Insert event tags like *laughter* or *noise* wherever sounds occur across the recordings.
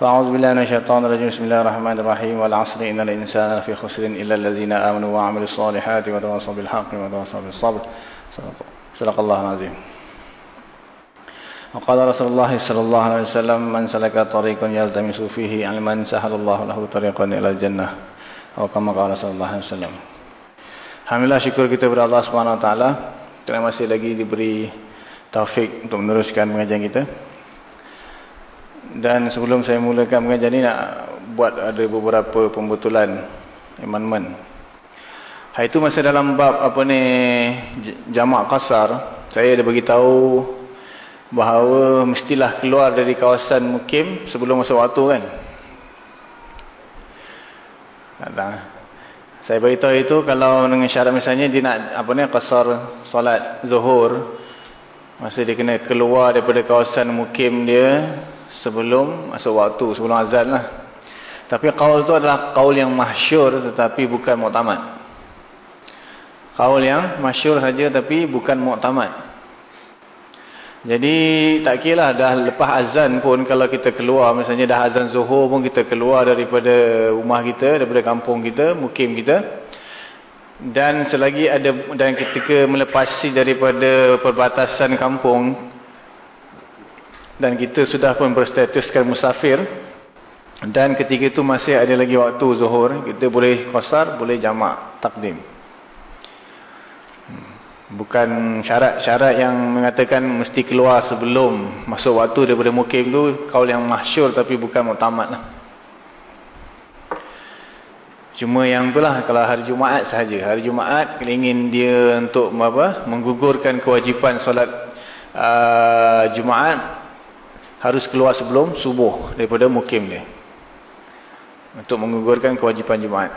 فأعوذ بالله من الشيطان الرجيم بسم الله الرحمن الرحيم والعصر إن الإنسان في خسر إلا الذين آمنوا وعملوا الصالحات وتواصوا بالحق وتواصوا بالصبر صدق الله العظيم وقال رسول الله صلى الله عليه وسلم من سلك طريقا يلتمس فيه علما سهل الله له طريقا إلى الجنة atau kama qala sallallahu alaihi wasallam. Alhamdulillah syukur kita kepada Allah Subhanahu wa taala kerana masih lagi diberi taufik untuk meneruskan pengajian kita. Dan sebelum saya mulakan pengajian ini nak buat ada beberapa pembetulan amendment. Hari itu masih dalam bab apa ni jamak kasar, saya ada bagi tahu bahawa mestilah keluar dari kawasan mukim sebelum masa waktu kan. Tak Saya beritahu itu kalau dengan syarat misalnya dia nak apa ni qasar solat zuhur masa dia kena keluar daripada kawasan mukim dia sebelum masuk waktu sebelum azan lah. Tapi kaul itu adalah kaul yang masyur tetapi bukan muktamad. Kaul yang masyur saja tapi bukan muktamad. Jadi tak kira dah lepas azan pun kalau kita keluar misalnya dah azan zuhur pun kita keluar daripada rumah kita, daripada kampung kita, mukim kita. Dan selagi ada dan ketika melepasi daripada perbatasan kampung dan kita sudah pun berstatuskan musafir dan ketika itu masih ada lagi waktu zuhur, kita boleh qasar, boleh jamak takdim. Bukan syarat-syarat yang mengatakan mesti keluar sebelum masuk waktu daripada mukim tu kaul yang mahsyur tapi bukan muktamad lah. Cuma yang itulah kalau hari Jumaat sahaja. Hari Jumaat ingin dia untuk apa? menggugurkan kewajipan solat uh, Jumaat harus keluar sebelum subuh daripada mukim dia. Untuk menggugurkan kewajipan Jumaat.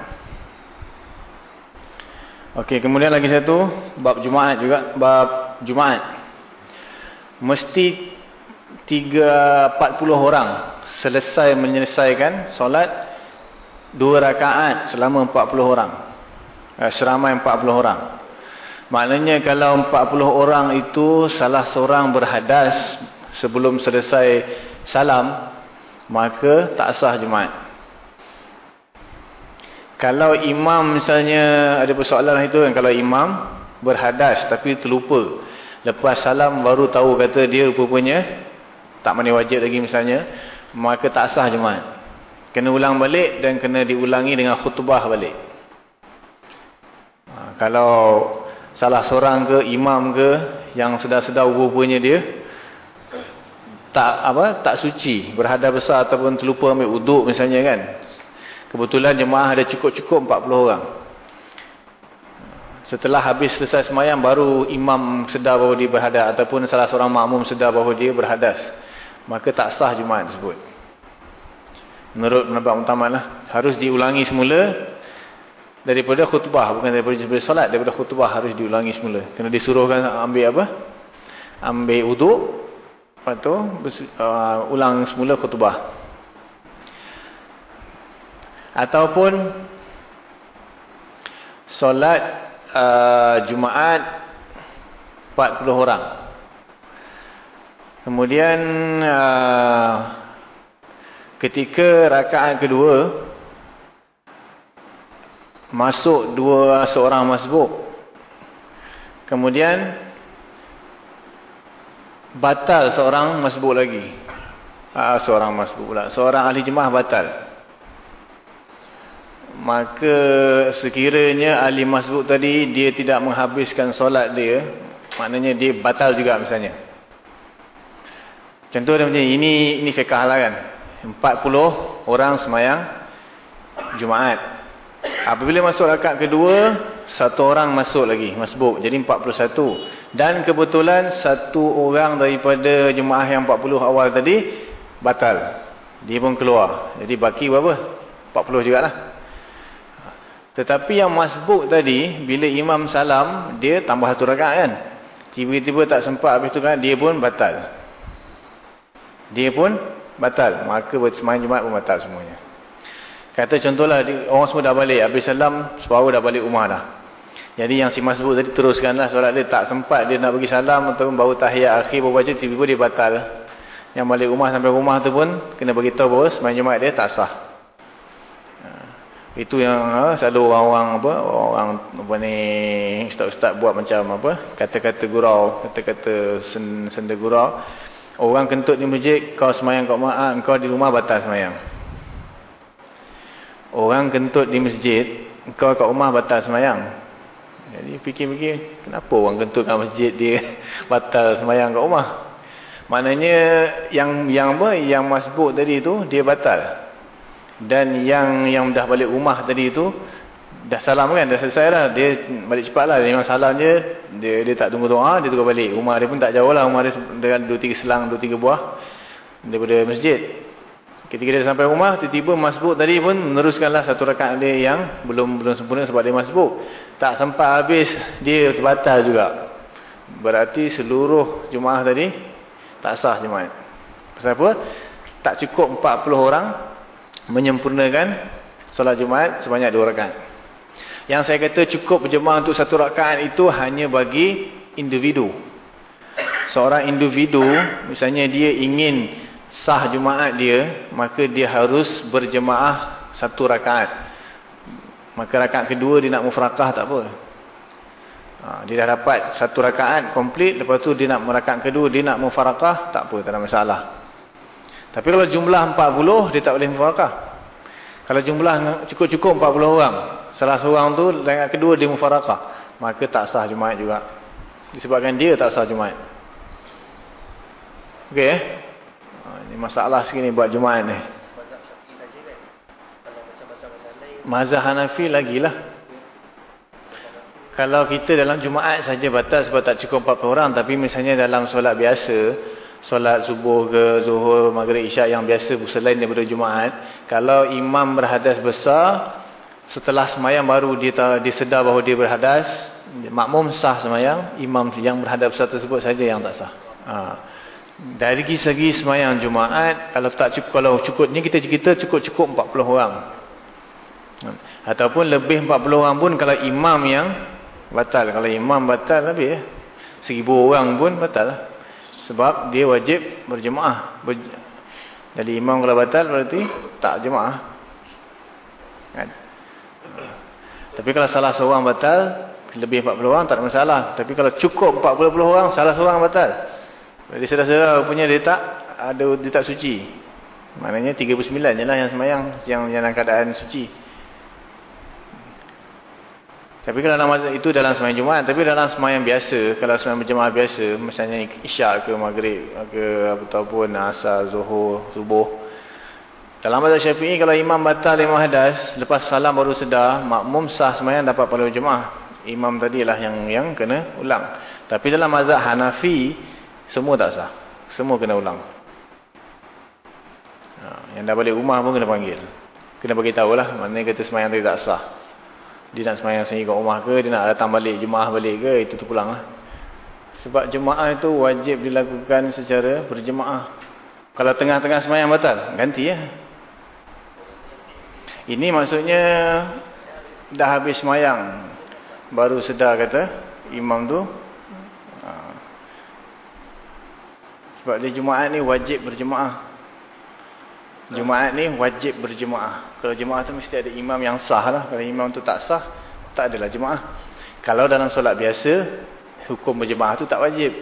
Okey, kemudian lagi satu bab Jumaat juga, bab Jumaat. Mesti 3 40 orang selesai menyelesaikan solat dua rakaat selama 40 orang. Eh, seramai 40 orang. Maknanya kalau 40 orang itu salah seorang berhadas sebelum selesai salam, maka tak sah Jumaat. Kalau imam misalnya ada persoalan itu kan kalau imam berhadas tapi terlupa lepas salam baru tahu kata dia rupanya tak mani wajib lagi misalnya maka tak sah jemaat. Kena ulang balik dan kena diulangi dengan khutbah balik. Ha, kalau salah seorang ke imam ke yang sedar-sedar rupanya dia tak apa tak suci berhadas besar ataupun terlupa ambil uduk misalnya kan Kebetulan jemaah ada cukup-cukup 40 orang. Setelah habis selesai semayang, baru imam sedar bahawa dia berhadas. Ataupun salah seorang makmum sedar bahawa dia berhadas. Maka tak sah jemaah tersebut. Menurut pendapat utama lah. Harus diulangi semula. Daripada khutbah. Bukan daripada, daripada solat. Daripada khutbah harus diulangi semula. Kena disuruhkan ambil apa? Ambil uduk. Lepas tu, uh, ulang semula khutbah. Ataupun solat uh, Jumaat 40 orang. Kemudian uh, ketika rakaat kedua masuk dua seorang masbuk. Kemudian batal seorang masbuk lagi. Uh, seorang masbuk pula. Seorang ahli jemaah batal. Maka sekiranya ahli masbuk tadi dia tidak menghabiskan solat dia maknanya dia batal juga misalnya. Contoh dia macam ini ini fiqah lah kan. 40 orang semayang Jumaat. Apabila masuk rakaat kedua satu orang masuk lagi masbuk. Jadi 41 dan kebetulan satu orang daripada jemaah yang 40 awal tadi batal Dia pun keluar. Jadi baki berapa? 40 jugalah. Tetapi yang masbuk tadi, bila imam salam, dia tambah satu rakaat kan? Tiba-tiba tak sempat habis tu kan, dia pun batal. Dia pun batal. Maka semayang Jumaat pun batal semuanya. Kata contohlah, orang semua dah balik. Habis salam, separuh dah balik rumah dah. Jadi yang si masbuk tadi teruskanlah solat dia. Tak sempat dia nak bagi salam ataupun baru tahiyat akhir baru baca, tiba-tiba dia batal. Yang balik rumah sampai rumah tu pun, kena beritahu bahawa semayang Jumaat dia tak sah. Itu yang ha, selalu orang-orang apa orang apa ni ustaz-ustaz buat macam apa kata-kata gurau, kata-kata sen, senda gurau. Orang kentut di masjid kau semayang kat rumah, ah, kau di rumah batal semayang. Orang kentut di masjid, kau kat rumah batal semayang. Jadi fikir-fikir, kenapa orang kentut kat masjid dia *laughs* batal semayang kat rumah? Maknanya yang yang apa? Yang masbuk tadi tu dia batal. Dan yang yang dah balik rumah tadi tu dah salam kan? Dah selesai lah dia balik cepat lah. Memang salam je. Dia, dia tak tunggu doa dia tunggu balik. Rumah dia pun tak jauh lah. Rumah dia dengan 2-3 selang 2-3 buah daripada masjid ketika dia sampai rumah tiba-tiba masbuk tadi pun meneruskanlah satu rakaat dia yang belum belum sempurna sebab dia masbuk tak sempat habis dia batal juga berarti seluruh jemaah tadi tak sah jemaah pasal apa tak cukup 40 orang menyempurnakan solat Jumaat sebanyak dua rakaat. Yang saya kata cukup berjemaah untuk satu rakaat itu hanya bagi individu. Seorang individu, misalnya dia ingin sah Jumaat dia, maka dia harus berjemaah satu rakaat. Maka rakaat kedua dia nak mufrakah tak apa. Ha, dia dah dapat satu rakaat komplit, lepas tu dia nak merakaat kedua, dia nak mufarakah, tak apa, tak ada masalah. Tapi kalau jumlah 40, dia tak boleh mufarakah. Kalau jumlah cukup-cukup 40 orang, salah seorang tu, dengan kedua dia mufarakah. Maka tak sah Jumaat juga. Disebabkan dia tak sah Jumaat. Okey eh? Ini masalah segini buat Jumaat ni. Mazhab Hanafi lagi lah. Kalau kita dalam Jumaat saja batas sebab tak cukup 40 orang. Tapi misalnya dalam solat biasa, solat subuh ke zuhur, maghrib, isyak yang biasa selain daripada Jumaat, kalau imam berhadas besar, setelah semayang baru dia disedar bahawa dia berhadas, makmum sah semayang, imam yang berhadas besar tersebut saja yang tak sah. Ha. Dari segi semayang Jumaat, kalau tak cukup, kalau cukup ni kita kita cukup-cukup 40 orang. Ataupun lebih 40 orang pun kalau imam yang batal. Kalau imam batal lebih ya. Seribu orang pun batal lah. Sebab dia wajib berjemaah. Ber... Jadi imam kalau batal berarti tak jemaah. Kan? Tapi kalau salah seorang batal, lebih 40 orang tak ada masalah. Tapi kalau cukup 40 orang, salah seorang batal. Jadi saudara-saudara punya dia tak ada dia tak suci. Maknanya 39 je lah yang semayang yang, dalam keadaan suci. Tapi kalau dalam itu dalam semayang Jumaat, tapi dalam semayang biasa, kalau semayang berjemaah biasa, misalnya isyak ke maghrib ke ataupun asar, zuhur, subuh. Dalam mazhab Syafi'i kalau imam batal imam hadas, lepas salam baru sedar, makmum sah semayang dapat pada jemaah. Imam tadilah yang yang kena ulang. Tapi dalam mazhab Hanafi, semua tak sah. Semua kena ulang. Ha, yang dah balik rumah pun kena panggil. Kena bagi tahulah, maknanya kata semayang tadi tak sah dia nak semayang sendiri kat rumah ke, dia nak datang balik jemaah balik ke, itu tu pulang lah. Sebab jemaah itu wajib dilakukan secara berjemaah. Kalau tengah-tengah semayang batal, ganti ya. Ini maksudnya dah habis semayang, baru sedar kata imam tu. Ha. Sebab dia jemaah ni wajib berjemaah. Jumaat ni wajib berjemaah. Kalau jemaah tu mesti ada imam yang sah lah. Kalau imam tu tak sah, tak adalah jemaah. Kalau dalam solat biasa, hukum berjemaah tu tak wajib.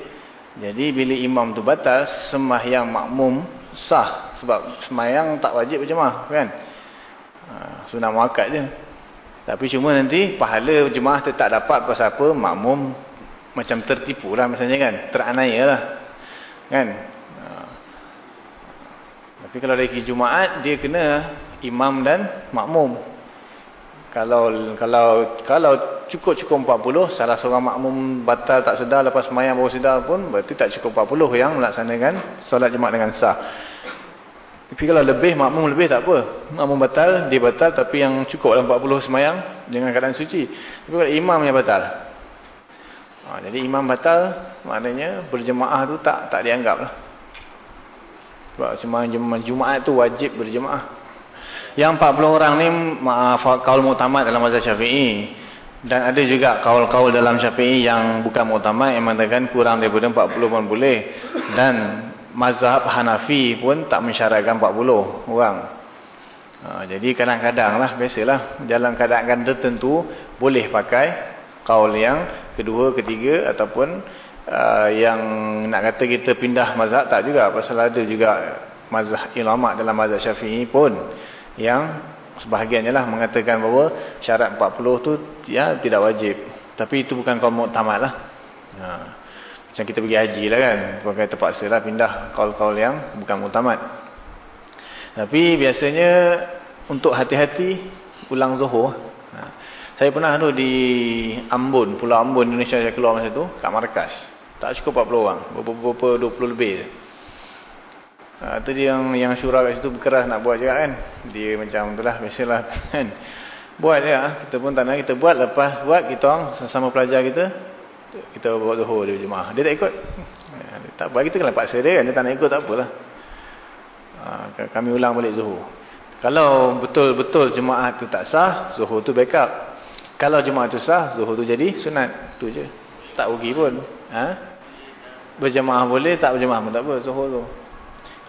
Jadi bila imam tu batal, sembahyang makmum sah. Sebab sembahyang tak wajib berjemaah. Kan? Ha, sunat muakat je. Tapi cuma nanti pahala jemaah tu tak dapat pasal apa, makmum macam tertipu lah misalnya kan. Teranaya lah. Kan? Tapi kalau dari Jumaat dia kena imam dan makmum. Kalau kalau kalau cukup-cukup 40, salah seorang makmum batal tak sedar lepas sembahyang baru sedar pun berarti tak cukup 40 yang melaksanakan solat Jumaat dengan sah. Tapi kalau lebih, makmum lebih tak apa. Makmum batal, dia batal. Tapi yang cukup dalam 40 semayang dengan keadaan suci. Tapi kalau imam yang batal. Ha, jadi imam batal, maknanya berjemaah tu tak tak dianggap lah. Sebab semayang Jumaat tu wajib berjemaah. Yang 40 orang ni maaf, kaul mutamad dalam mazhab syafi'i. Dan ada juga kaul-kaul dalam syafi'i yang bukan mutamad yang mengatakan kurang daripada 40 pun boleh. Dan mazhab Hanafi pun tak mensyaratkan 40 orang. Ha, jadi kadang-kadang lah, biasalah, dalam keadaan tertentu boleh pakai kaul yang kedua, ketiga ataupun uh, yang nak kata kita pindah mazhab, tak juga. Pasal ada juga mazhab ulama dalam mazhab syafi'i pun yang sebahagiannya lah mengatakan bahawa syarat 40 tu ya, tidak wajib. Tapi itu bukan kaum muktamad lah. Ha. Macam kita pergi haji lah kan. Pakai terpaksa lah pindah kaul-kaul yang bukan mutamad. Tapi biasanya untuk hati-hati ulang zuhur. Saya pernah tu di Ambon, Pulau Ambon Indonesia saya keluar masa tu. Kat markas. Tak cukup 40 orang. Berapa-berapa 20 lebih je. Ha, tu dia yang, yang syurah kat situ berkeras nak buat juga kan. Dia macam tu lah. Biasalah *laughs* kan. Buat je lah. Kita pun tak nak kita buat. Lepas buat kita orang sama pelajar kita kita buat zuhur dia jemaah. Dia tak ikut. Tak apa kita kena paksa dia kan. Dia tak nak ikut tak apalah. Ha, kami ulang balik zuhur. Kalau betul-betul jemaah tu tak sah, zuhur tu backup. Kalau jemaah tu sah, zuhur tu jadi sunat. Tu je. Tak rugi pun. Ha? Berjemaah boleh, tak berjemaah pun tak apa zuhur tu.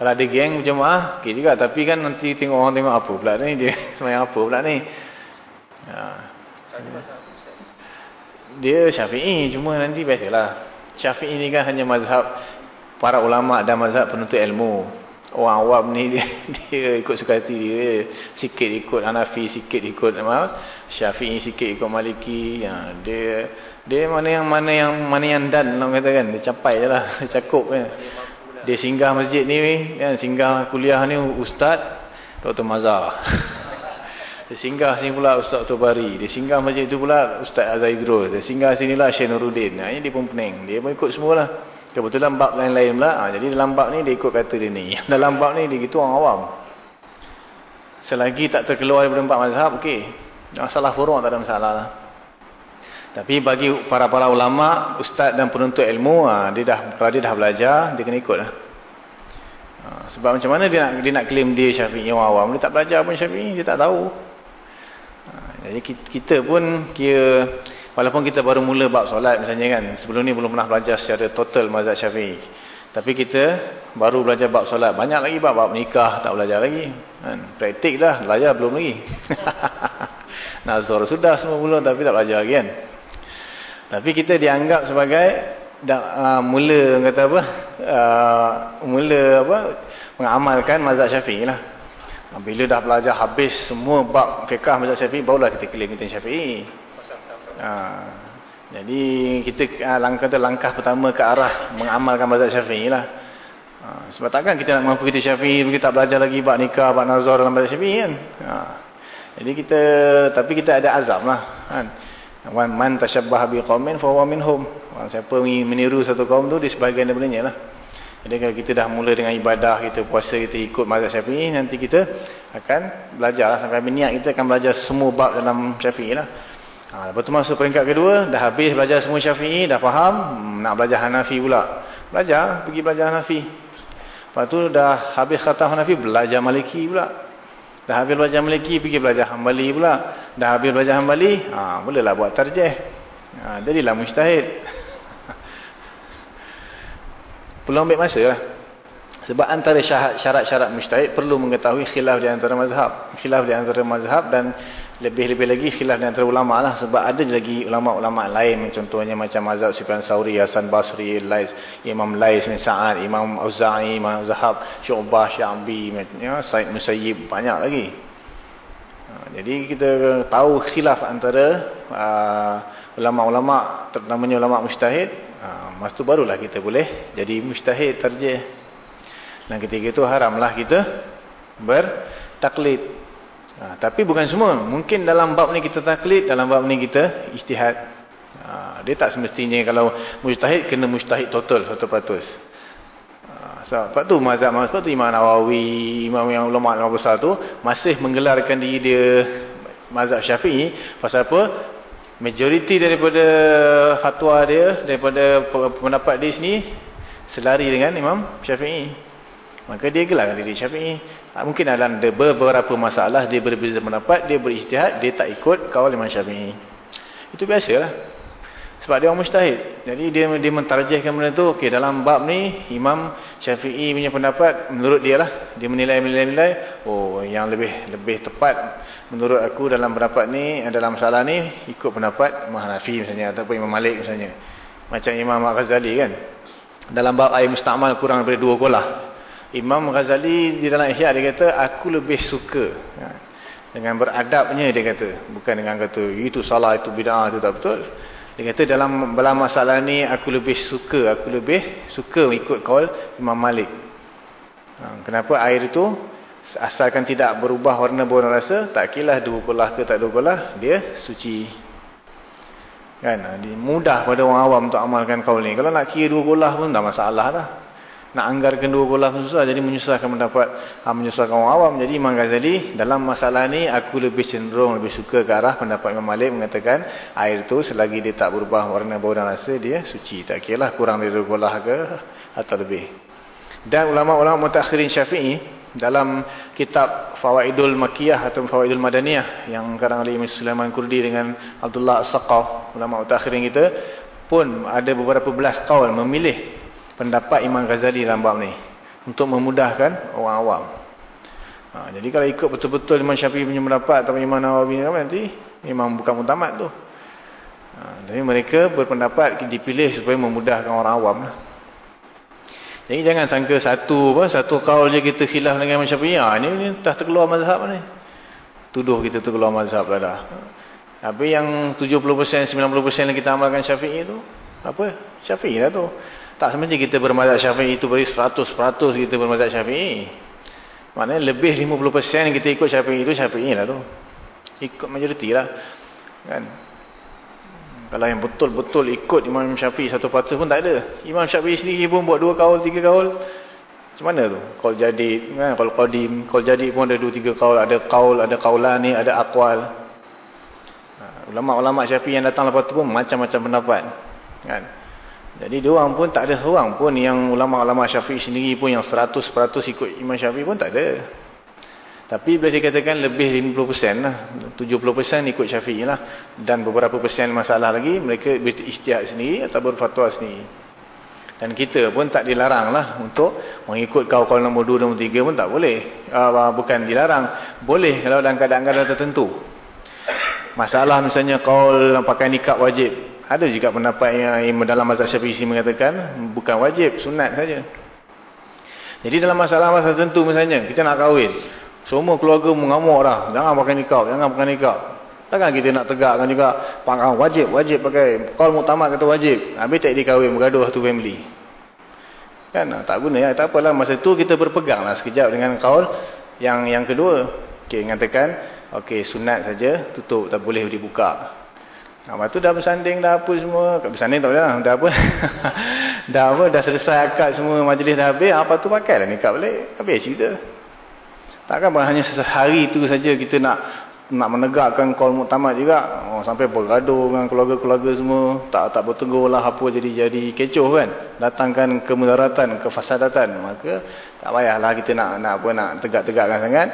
Kalau ada geng berjemaah, okey juga. Tapi kan nanti tengok orang tengok apa pula ni. Dia *laughs* semayang apa pula ni. Ha dia syafi'i cuma nanti biasalah syafi'i ni kan hanya mazhab para ulama' dan mazhab penuntut ilmu orang awam ni *laughs* dia, dia ikut suka hati dia sikit ikut Hanafi sikit ikut syafi'i sikit ikut Maliki ya, dia dia mana yang mana yang mana yang dan orang kata kan dia capai je lah *laughs* cakup kan dia singgah masjid ni kan singgah kuliah ni ustaz Dr. Mazhar *laughs* Dia singgah sini pula Ustaz Tobari. Dia singgah masjid itu pula Ustaz Azaidrul. Dia singgah sinilah Syekh Nuruddin. Nah, ini dia pun pening. Dia pun ikut semualah. Kebetulan bab lain-lain pula. Ha, jadi dalam bab ni dia ikut kata dia ni. *laughs* Dalam bab ni dia gitu orang awam. Selagi tak terkeluar daripada empat mazhab, okey. Masalah furuk tak ada masalah lah. Tapi bagi para-para ulama, ustaz dan penuntut ilmu, ha, dia dah, kalau dia dah belajar, dia kena ikut lah. Ha, sebab macam mana dia nak, dia nak claim dia syafi'i orang awam. Dia tak belajar pun syafi'i, dia tak tahu. Jadi kita pun kira walaupun kita baru mula bab solat misalnya kan sebelum ni belum pernah belajar secara total mazhab Syafi'i. Tapi kita baru belajar bab solat. Banyak lagi bab bab nikah tak belajar lagi. Kan praktik dah belajar belum lagi. *laughs* Nazar sudah semua belum tapi tak belajar lagi kan. Tapi kita dianggap sebagai dah uh, mula kata apa? Uh, mula apa? mengamalkan mazhab Syafi'i lah. Bila dah belajar habis semua bab fiqah mazhab Syafi'i barulah kita klaim kita Syafi'i. Ha, jadi kita ha, langkah langkah pertama ke arah mengamalkan mazhab Syafi'i lah. Ha, sebab takkan kita nak mampu kita Syafi'i kita tak belajar lagi bab nikah, bab nazar dalam mazhab Syafi'i kan. Ha, jadi kita tapi kita ada azam lah kan. Man tashabbaha biqaumin fa huwa minhum. Siapa meniru satu kaum tu di sebahagian daripadanya lah. Jadi kalau kita dah mula dengan ibadah, kita puasa, kita ikut mazhab syafi'i, nanti kita akan belajar lah. Sampai berniat kita akan belajar semua bab dalam syafi'i lah. Ha, lepas tu masuk peringkat kedua, dah habis belajar semua syafi'i, dah faham, hmm, nak belajar Hanafi pula. Belajar, pergi belajar Hanafi. Lepas tu dah habis kata Hanafi, belajar Maliki pula. Dah habis belajar Maliki, pergi belajar Hanbali pula. Dah habis belajar Hanbali, ha, bolehlah buat tarjih. Ha, jadilah mustahid. *laughs* Perlu ambil masa lah. Sebab antara syarat-syarat mujtahid perlu mengetahui khilaf di antara mazhab. Khilaf di antara mazhab dan lebih-lebih lagi khilaf di antara ulama lah. Sebab ada lagi ulama-ulama lain. Contohnya macam mazhab Sufyan Sauri, Hasan Basri, Lais, Imam Lais bin Sa'ad, Imam Auza'i, Imam Zahab, Syu'bah, Syambi, ya, Said Musayyib, banyak lagi. Ha, jadi kita tahu khilaf antara uh, ulama-ulama, terutamanya ulama mujtahid Ha, masa tu barulah kita boleh jadi mustahid tarjih. Dan ketika itu haramlah kita bertaklid. Ha, tapi bukan semua. Mungkin dalam bab ni kita taklid, dalam bab ni kita istihad. Ha, dia tak semestinya kalau mustahid kena mustahid total 100%. Ha, Sebab tu mazhab sebab tu Imam Nawawi, imam yang ulama-ulama besar tu masih menggelarkan diri dia mazhab Syafi'i pasal apa? Majoriti daripada fatwa dia, daripada pendapat dia sini selari dengan Imam Syafi'i. Maka dia gelarkan diri Syafi'i. Ha, mungkin dalam beberapa masalah dia berbeza pendapat, dia berijtihad, dia tak ikut kaul Imam Syafi'i. Itu biasalah. Sebab dia orang mustahid. Jadi dia dia mentarjihkan benda tu. Okey, dalam bab ni Imam Syafi'i punya pendapat menurut dia lah. Dia menilai-menilai oh yang lebih lebih tepat menurut aku dalam pendapat ni dalam masalah ni ikut pendapat Imam Hanafi misalnya ataupun Imam Malik misalnya. Macam Imam Al-Ghazali kan. Dalam bab air musta'mal kurang daripada dua kolah. Imam Ghazali di dalam Ihya dia kata aku lebih suka ha, dengan beradabnya dia kata bukan dengan kata itu salah itu bid'ah itu tak betul dia kata dalam dalam masalah ni aku lebih suka, aku lebih suka ikut kaul Imam Malik. Ha, kenapa air itu asalkan tidak berubah warna berwarna rasa, tak kira dua kolah ke tak dua kolah, dia suci. Kan? Ha, mudah pada orang awam untuk amalkan kaul ni. Kalau nak kira dua kolah pun tak masalah dah nak anggarkan dua kolah pun susah jadi menyusahkan mendapat ha, menyusahkan orang awam. Jadi Imam Ghazali dalam masalah ni aku lebih cenderung lebih suka ke arah pendapat Imam Malik mengatakan air tu selagi dia tak berubah warna bau dan rasa dia suci. Tak kira lah kurang dari dua kolah ke atau lebih. Dan ulama-ulama mutakhirin syafi'i dalam kitab Fawaidul Makiyah atau Fawaidul Madaniyah yang karang oleh Imam Sulaiman Kurdi dengan Abdullah As-Saqaf ulama mutakhirin kita pun ada beberapa belas kaul memilih pendapat Imam Ghazali dalam bab ni untuk memudahkan orang awam. Ha, jadi kalau ikut betul-betul Imam Syafi'i punya pendapat atau Imam Nawawi ni nanti memang bukan mutamat tu. Ha, tapi mereka berpendapat dipilih supaya memudahkan orang awam lah. Jadi jangan sangka satu apa satu kaul je kita khilaf dengan Imam Syafi'i. Ha, ni, ni dah terkeluar mazhab ni. Tuduh kita terkeluar mazhab lah dah. Tapi yang 70% 90% yang kita amalkan Syafi'i tu apa? Syafi'i lah tu. Tak semestinya kita bermazhab syafi'i itu beri 100% kita bermazhab syafi'i. Maknanya lebih 50% kita ikut syafi'i itu syafi'i lah tu. Ikut majoriti lah. Kan? Kalau yang betul-betul ikut Imam Syafi'i satu patut pun tak ada. Imam Syafi'i sendiri pun buat dua kaul, tiga kaul. Macam mana tu? Kaul jadi, kan? kaul qadim. Kaul jadi pun ada dua, tiga kaul. Ada kaul, ada kaulan ni, ada akwal. Ha, ulama-ulama Syafi'i yang datang lepas tu pun macam-macam pendapat. Kan? Jadi dia orang pun tak ada seorang pun yang ulama-ulama Syafi'i sendiri pun yang 100% ikut Imam Syafi'i pun tak ada. Tapi boleh dikatakan lebih 50% lah. 70% ikut Syafi'i lah. Dan beberapa persen masalah lagi mereka beristiak sendiri atau berfatwa sendiri. Dan kita pun tak dilarang lah untuk mengikut kau-kau nombor 2, nombor 3 pun tak boleh. Uh, bukan dilarang. Boleh kalau dalam keadaan-keadaan tertentu. Masalah misalnya kau pakai nikab wajib. Ada juga pendapat yang dalam mazhab syafi'i mengatakan bukan wajib, sunat saja. Jadi dalam masalah-masalah tertentu misalnya, kita nak kahwin. Semua keluarga mengamuk dah. Jangan pakai nikah, jangan pakai nikah. Takkan kita nak tegakkan juga, pakai wajib, wajib pakai. Kalau muktamad kata wajib. Habis tak dikahwin, bergaduh satu family. Kan? Tak guna ya. Tak apalah. Masa tu kita berpeganglah sekejap dengan kaul yang yang kedua. Okay, mengatakan, okay, sunat saja, tutup, tak boleh dibuka. Lepas tu dah bersanding dah apa semua. Bersanding tak boleh lah. Dah apa. *laughs* dah apa. Dah selesai akad semua majlis dah habis. Apa tu pakai lah nikah balik. Habis cerita. Takkan hanya sehari tu saja kita nak nak menegakkan kol muktamad juga. Oh, sampai bergaduh dengan keluarga-keluarga semua. Tak tak bertegur lah apa jadi-jadi kecoh kan. Datangkan kemudaratan, kefasadatan. Maka tak payahlah kita nak nak apa nak tegak-tegakkan sangat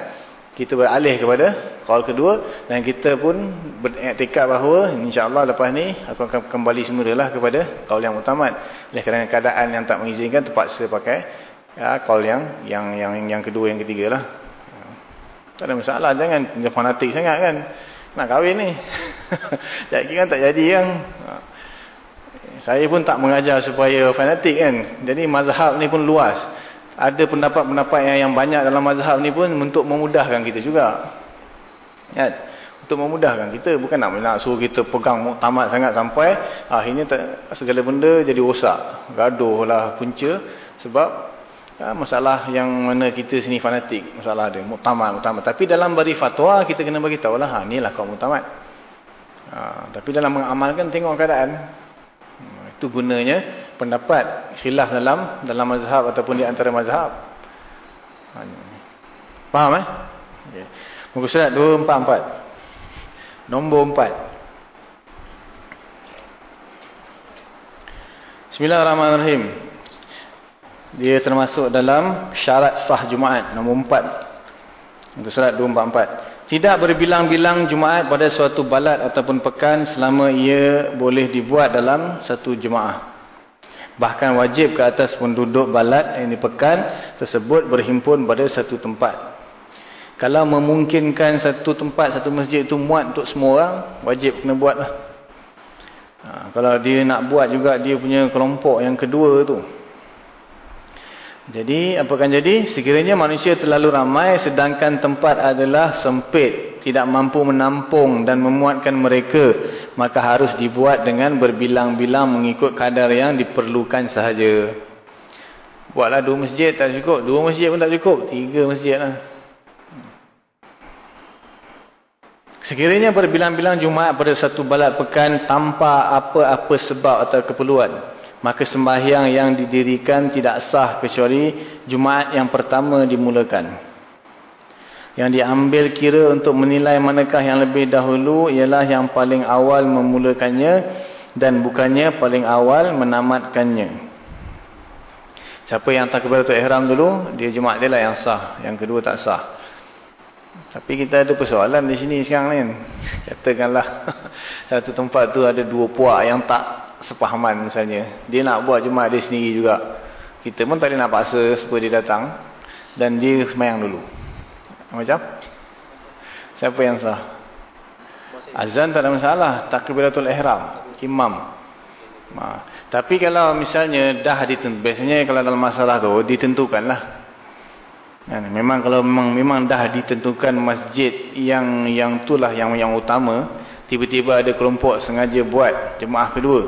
kita beralih kepada kaul kedua dan kita pun beriktikad bahawa insya-Allah lepas ni aku akan kembali semulalah kepada kaul yang utamat oleh kerana keadaan yang tak mengizinkan terpaksa pakai ya kaul yang yang yang yang kedua yang ketiga lah. Tak ada masalah jangan fanatik sangat kan. Nak kahwin ni. *laughs* Jadi kan tak jadi yang saya pun tak mengajar supaya fanatik kan. Jadi mazhab ni pun luas ada pendapat-pendapat yang, yang banyak dalam mazhab ni pun untuk memudahkan kita juga. Ya, untuk memudahkan kita bukan nak nak suruh kita pegang muktamad sangat sampai akhirnya tak, segala benda jadi rosak. Gaduhlah punca sebab ya, masalah yang mana kita sini fanatik, masalah ada muktamad, muktamad. Tapi dalam beri fatwa kita kena bagi tahulah ha inilah kau muktamad. Ha, tapi dalam mengamalkan tengok keadaan. Hmm, itu gunanya pendapat khilaf dalam dalam mazhab ataupun di antara mazhab. Ha, Faham eh? Okay. Muka surat 244. Nombor 4. Bismillahirrahmanirrahim. Dia termasuk dalam syarat sah Jumaat nombor 4. Muka surat 244. Tidak berbilang-bilang Jumaat pada suatu balad ataupun pekan selama ia boleh dibuat dalam satu Jumaat. Bahkan wajib ke atas penduduk balad di pekan tersebut berhimpun pada satu tempat. Kalau memungkinkan satu tempat, satu masjid itu muat untuk semua orang, wajib kena buat lah. Ha, kalau dia nak buat juga dia punya kelompok yang kedua tu. Jadi, apa akan jadi? Sekiranya manusia terlalu ramai sedangkan tempat adalah sempit, tidak mampu menampung dan memuatkan mereka, maka harus dibuat dengan berbilang-bilang mengikut kadar yang diperlukan sahaja. Buatlah dua masjid tak cukup, dua masjid pun tak cukup, tiga masjid lah. Sekiranya berbilang-bilang Jumaat pada satu balad pekan tanpa apa-apa sebab atau keperluan, maka sembahyang yang didirikan tidak sah kecuali Jumaat yang pertama dimulakan. Yang diambil kira untuk menilai manakah yang lebih dahulu ialah yang paling awal memulakannya dan bukannya paling awal menamatkannya. Siapa yang tak kepada ihram dulu, dia Jumaat dia lah yang sah, yang kedua tak sah. Tapi kita ada persoalan di sini sekarang ni. Katakanlah *laughs* satu tempat tu ada dua puak yang tak sepahaman misalnya. Dia nak buat Jumaat dia sendiri juga. Kita pun tak ada nak paksa supaya dia datang. Dan dia semayang dulu. Macam? Siapa yang sah? Azan tak ada masalah. Takbiratul ihram. Imam. Ha. Tapi kalau misalnya dah ditentukan. Biasanya kalau dalam masalah tu ditentukanlah. Kan? Memang kalau memang memang dah ditentukan masjid yang yang itulah yang yang utama, tiba-tiba ada kelompok sengaja buat jemaah kedua.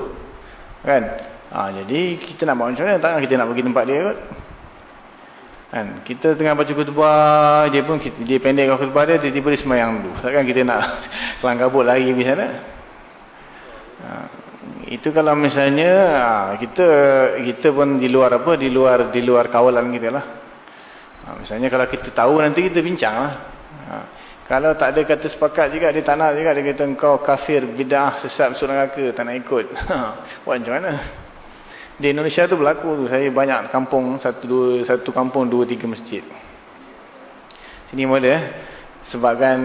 Kan? Ha, jadi kita nak buat macam mana? Takkan kita nak pergi tempat dia kot. Kan? Kita tengah baca khutbah, dia pun dia pendek khutbah dia, tiba-tiba dia semayang dulu. Takkan kita nak *laughs* kelang kabut lagi di sana? Ha, itu kalau misalnya ha, kita kita pun di luar apa? Di luar di luar kawalan kita lah. Ha, misalnya kalau kita tahu nanti kita bincang lah. Ha, kalau tak ada kata sepakat juga, dia tak nak juga. Dia kata engkau kafir, bid'ah, sesat, masuk neraka, tak nak ikut. *laughs* Buat macam mana? Di Indonesia tu berlaku tu. Saya banyak kampung, satu dua satu kampung, dua tiga masjid. Sini ada. Eh. Sebabkan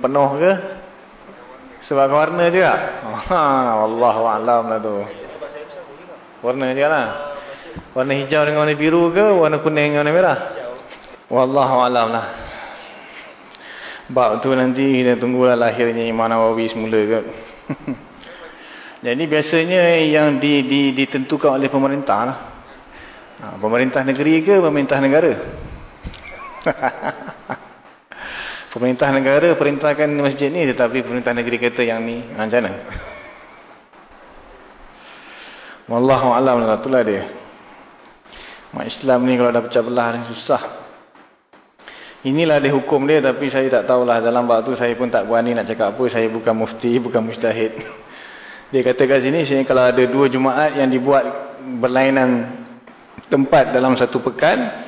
penuh ke? Sebabkan warna juga? Ha, Allah wa'alam lah tu. Warna je lah. Warna hijau dengan warna biru ke? Warna kuning dengan warna merah? Wallahu alam lah. Bab tu nanti kita tunggulah lahirnya Imam Nawawi semula ke. *laughs* Jadi biasanya yang di, di, ditentukan oleh pemerintah lah. Ha, pemerintah negeri ke pemerintah negara? *laughs* pemerintah negara perintahkan masjid ni tetapi pemerintah negeri kata yang ni macam mana? Wallahu alam lah itulah dia. Mak Islam ni kalau dah pecah belah ni susah. Inilah dia hukum dia tapi saya tak tahulah dalam waktu saya pun tak berani nak cakap apa. Saya bukan mufti, bukan mustahid. *laughs* Dia kata kat sini kalau ada dua Jumaat yang dibuat berlainan tempat dalam satu pekan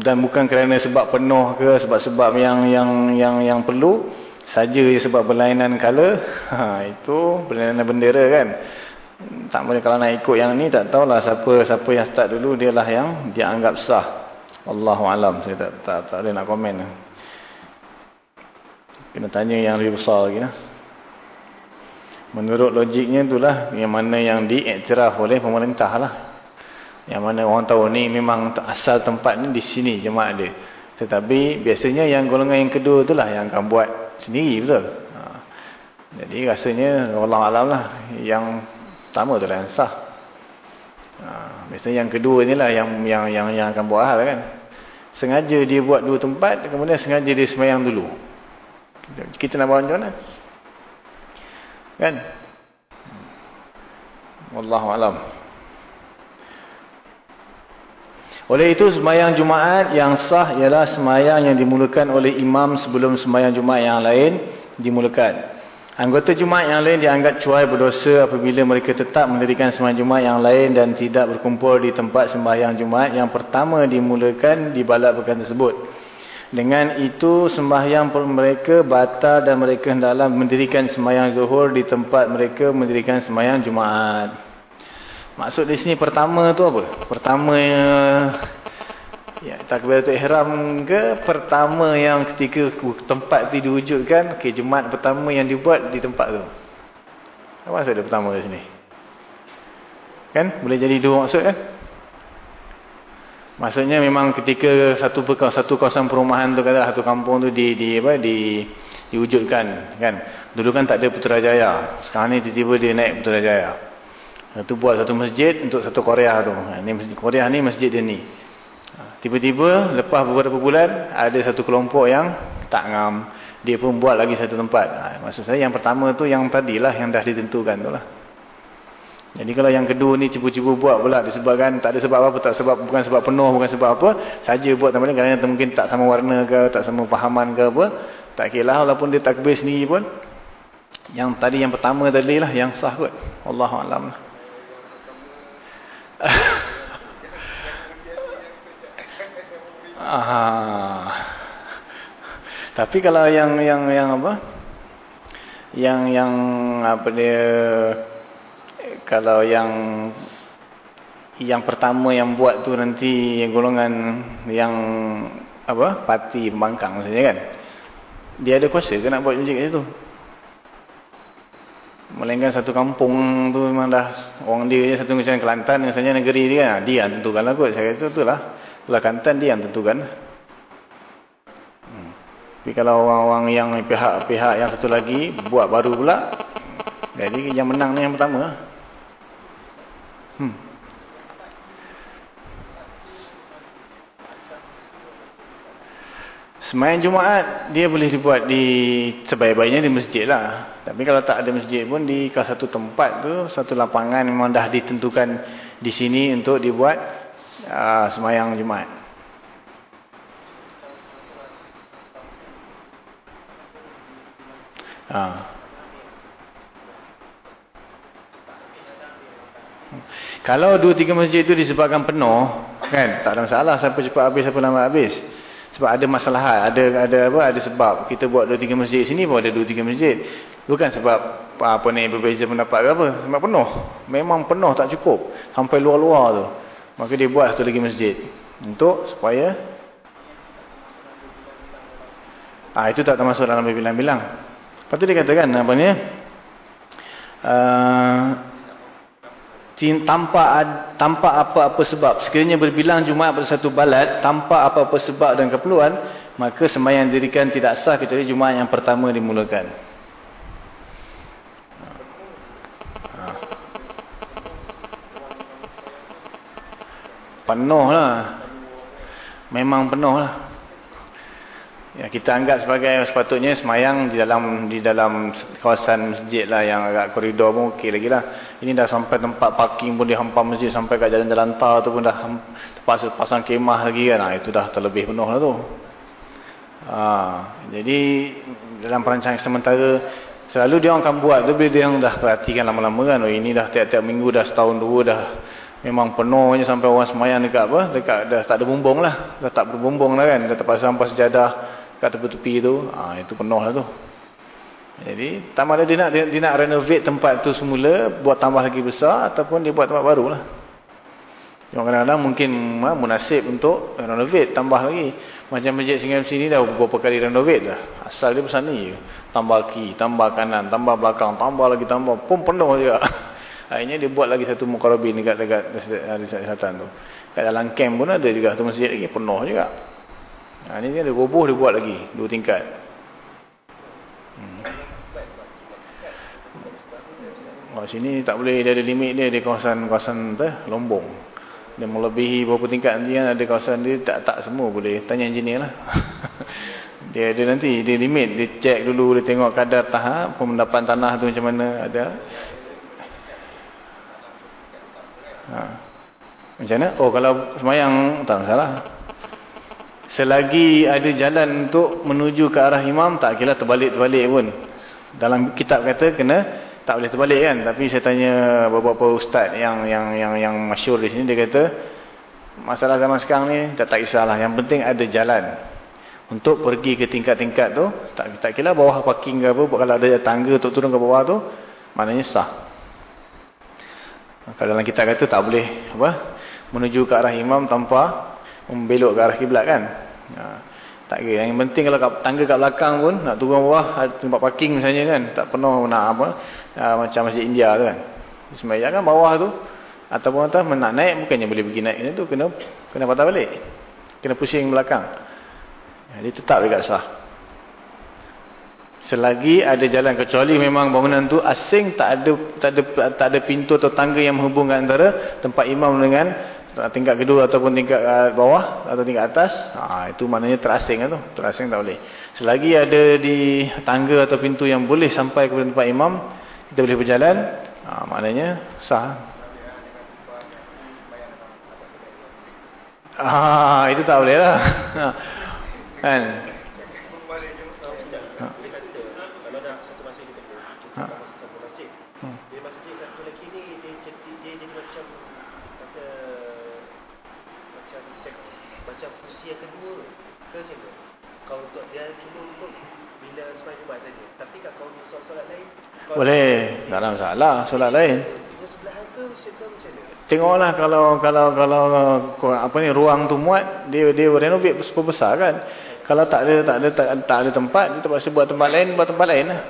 dan bukan kerana sebab penuh ke sebab-sebab yang yang yang yang perlu saja sebab berlainan kala *laughs* ha, itu berlainan bendera kan tak boleh kalau nak ikut yang ni tak tahulah siapa siapa yang start dulu dialah yang dia anggap sah Allahu alam saya tak tak tak ada nak komen. Kena tanya yang lebih besar lagi lah. Menurut logiknya itulah yang mana yang diiktiraf oleh pemerintah lah. Yang mana orang tahu ni memang asal tempat ni di sini jemaah dia. Tetapi biasanya yang golongan yang kedua itulah yang akan buat sendiri betul. Ha. Jadi rasanya Allah alam lah yang pertama itulah yang sah. Ha, biasanya yang kedua ni lah yang, yang, yang, yang akan buat hal kan. Sengaja dia buat dua tempat, kemudian sengaja dia semayang dulu. Kita nak buat macam mana? Kan? Wallahualam. Oleh itu semayang Jumaat yang sah ialah semayang yang dimulakan oleh imam sebelum semayang Jumaat yang lain dimulakan. Anggota Jumaat yang lain dianggap cuai berdosa apabila mereka tetap mendirikan sembahyang Jumaat yang lain dan tidak berkumpul di tempat sembahyang Jumaat yang pertama dimulakan di balad pekan tersebut. Dengan itu sembahyang mereka batal dan mereka hendaklah mendirikan sembahyang zuhur di tempat mereka mendirikan sembahyang Jumaat. Maksud di sini pertama tu apa? Pertama Ya, takbiratul ihram ke pertama yang ketika tempat tu diwujudkan, okay, Jumaat pertama yang dibuat di tempat tu. Apa maksud dia pertama di sini? Kan? Boleh jadi dua maksud kan? Maksudnya memang ketika satu satu kawasan perumahan tu kata satu kampung tu di di apa di diwujudkan kan. Dulu kan tak ada Putrajaya. Sekarang ni tiba-tiba dia naik Putrajaya. Itu buat satu masjid untuk satu Korea tu. Ni masjid Korea ni masjid dia ni. Tiba-tiba lepas beberapa bulan ada satu kelompok yang tak ngam. Dia pun buat lagi satu tempat. Ha, maksud saya yang pertama tu yang tadilah yang dah ditentukan tu lah. Jadi kalau yang kedua ni cipu-cipu buat pula disebabkan tak ada sebab apa tak sebab bukan sebab penuh bukan sebab apa saja buat teman-teman kerana mungkin tak sama warna ke tak sama pahaman ke apa tak kira walaupun dia takbir sendiri pun yang tadi yang pertama tadi lah yang sah kot Allahu a'lam. *laughs* Aha. Tapi kalau yang yang yang apa? Yang yang apa dia kalau yang yang pertama yang buat tu nanti yang golongan yang apa? Parti pembangkang maksudnya kan. Dia ada kuasa ke nak buat masjid kat situ? Melainkan satu kampung tu memang dah orang dia satu macam Kelantan misalnya negeri dia kan. Dia tentukanlah kot. Saya rasa tu lah. Kelantan dia yang tentukan. Hmm. Tapi kalau orang-orang yang pihak-pihak yang satu lagi buat baru pula, jadi yang menang ni yang pertama. Hmm. Semayan Jumaat dia boleh dibuat di sebaik-baiknya di masjid lah. Tapi kalau tak ada masjid pun di satu tempat tu, satu lapangan memang dah ditentukan di sini untuk dibuat uh, semayang Jumaat. Ha. Kalau dua tiga masjid itu disebabkan penuh, kan? Tak ada masalah siapa cepat habis siapa lambat habis. Sebab ada masalah, ada ada apa? Ada sebab kita buat dua tiga masjid sini pun ada dua tiga masjid. Bukan sebab apa ni berbeza pendapat ke apa? Sebab penuh. Memang penuh tak cukup sampai luar-luar tu. Maka dia buat satu lagi masjid. Untuk supaya Ah itu tak termasuk dalam bilang-bilang. Lepas tu dia katakan apa ni? Uh, tanpa tanpa apa-apa sebab. Sekiranya berbilang Jumaat pada satu balad tanpa apa-apa sebab dan keperluan, maka sembahyang dirikan tidak sah kecuali Jumaat yang pertama dimulakan. penuh lah memang penuh lah ya, kita anggap sebagai sepatutnya semayang di dalam di dalam kawasan masjid lah yang agak koridor pun ok lagi lah. Ini dah sampai tempat parking pun dihampar masjid sampai kat jalan-jalan tar tu pun dah terpaksa pasang kemah lagi kan. Ha, itu dah terlebih penuh lah tu. Ha, jadi dalam perancangan sementara selalu dia orang akan buat tu bila dia orang dah perhatikan lama-lama kan. Oh, ini dah tiap-tiap minggu dah setahun dua dah memang penuhnya sampai orang semayang dekat apa dekat dah tak ada bumbung lah. Dah tak berbumbung lah kan. Dah terpasang pas sejadah kat tepi-tepi tu ha, itu penuh lah tu. Jadi tak malah dia nak, dia, dia nak renovate tempat tu semula buat tambah lagi besar ataupun dia buat tempat baru lah. Kadang-kadang mungkin ha, munasib untuk renovate tambah lagi. Macam masjid singgah sini dah beberapa kali renovate dah. Asal dia besar ni. Tambah kiri tambah kanan tambah belakang tambah lagi tambah pun penuh juga. *laughs* Akhirnya dia buat lagi satu mukarabin dekat dekat di selatan tu. Kat dalam camp pun ada juga satu masjid lagi penuh juga. Ha ni dia roboh dia buat lagi dua tingkat. Hmm. Oh, sini tak boleh dia ada limit dia di kawasan-kawasan Lombong. Dia melebihi berapa tingkat nanti kan ada kawasan dia tak tak semua boleh tanya engineer lah. *laughs* dia ada nanti dia limit dia check dulu dia tengok kadar tahap pemendapan tanah tu macam mana ada Ha. Macam mana? Oh kalau semayang tak masalah. Selagi ada jalan untuk menuju ke arah imam tak kira terbalik-terbalik pun. Dalam kitab kata kena tak boleh terbalik kan. Tapi saya tanya beberapa ustaz yang yang yang yang masyhur di sini dia kata masalah zaman sekarang ni tak tak kisahlah. Yang penting ada jalan. Untuk pergi ke tingkat-tingkat tu, tak tak kira bawah parking ke apa, kalau ada tangga untuk turun ke bawah tu, maknanya sah. Kalau dalam kitab kata tak boleh apa? Menuju ke arah imam tanpa membelok ke arah kiblat kan. Ha. Tak kira. Yang penting kalau tangga kat belakang pun nak turun bawah ada tempat parking misalnya kan. Tak penuh nak apa uh, macam masjid India tu kan. Semayang kan bawah tu ataupun atas nak naik bukannya boleh pergi naik tu kena kena patah balik. Kena pusing belakang. Jadi tetap juga sah. Selagi ada jalan kecuali memang bangunan tu asing tak ada tak ada tak ada pintu atau tangga yang menghubungkan antara tempat imam dengan tingkat kedua ataupun tingkat uh, bawah atau tingkat atas ha, itu maknanya terasing lah tu. Terasing tak boleh. Selagi ada di tangga atau pintu yang boleh sampai ke tempat imam kita boleh berjalan ha, maknanya sah. Ah itu tak boleh lah. Kan Boleh. Tak ada masalah. Solat lain. Tengoklah kalau kalau kalau apa ni ruang tu muat dia dia renovate super besar kan. Kalau tak ada tak ada tak, tak ada tempat dia terpaksa buat tempat lain buat tempat lain lah.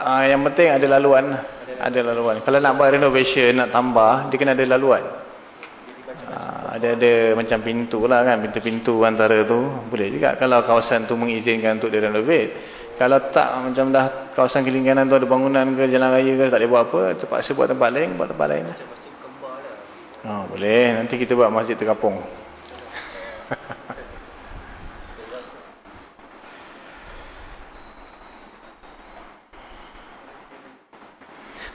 Ah yang penting ada laluan ada laluan. Kalau nak buat renovation nak tambah dia kena ada laluan. Ah, ada ada macam pintu lah kan pintu-pintu antara tu boleh juga kalau kawasan tu mengizinkan untuk direnovate kalau tak macam dah kawasan keliling kanan tu ada bangunan ke jalan raya ke tak boleh buat apa terpaksa buat tempat lain buat tempat lain lah. oh, boleh nanti kita buat masjid terkapung *laughs*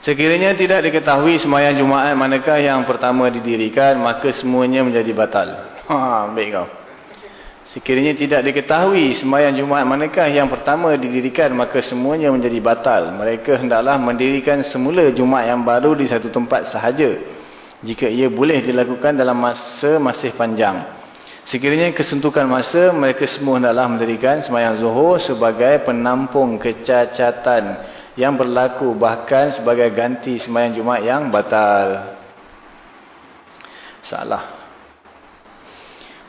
Sekiranya tidak diketahui semayang Jumaat manakah yang pertama didirikan, maka semuanya menjadi batal. *laughs* Ha, baik kau. Sekiranya tidak diketahui semayang Jumaat manakah yang pertama didirikan, maka semuanya menjadi batal. Mereka hendaklah mendirikan semula Jumaat yang baru di satu tempat sahaja. Jika ia boleh dilakukan dalam masa masih panjang. Sekiranya kesentukan masa, mereka semua hendaklah mendirikan semayang Zuhur sebagai penampung kecacatan yang berlaku bahkan sebagai ganti sembahyang Jumaat yang batal. Salah.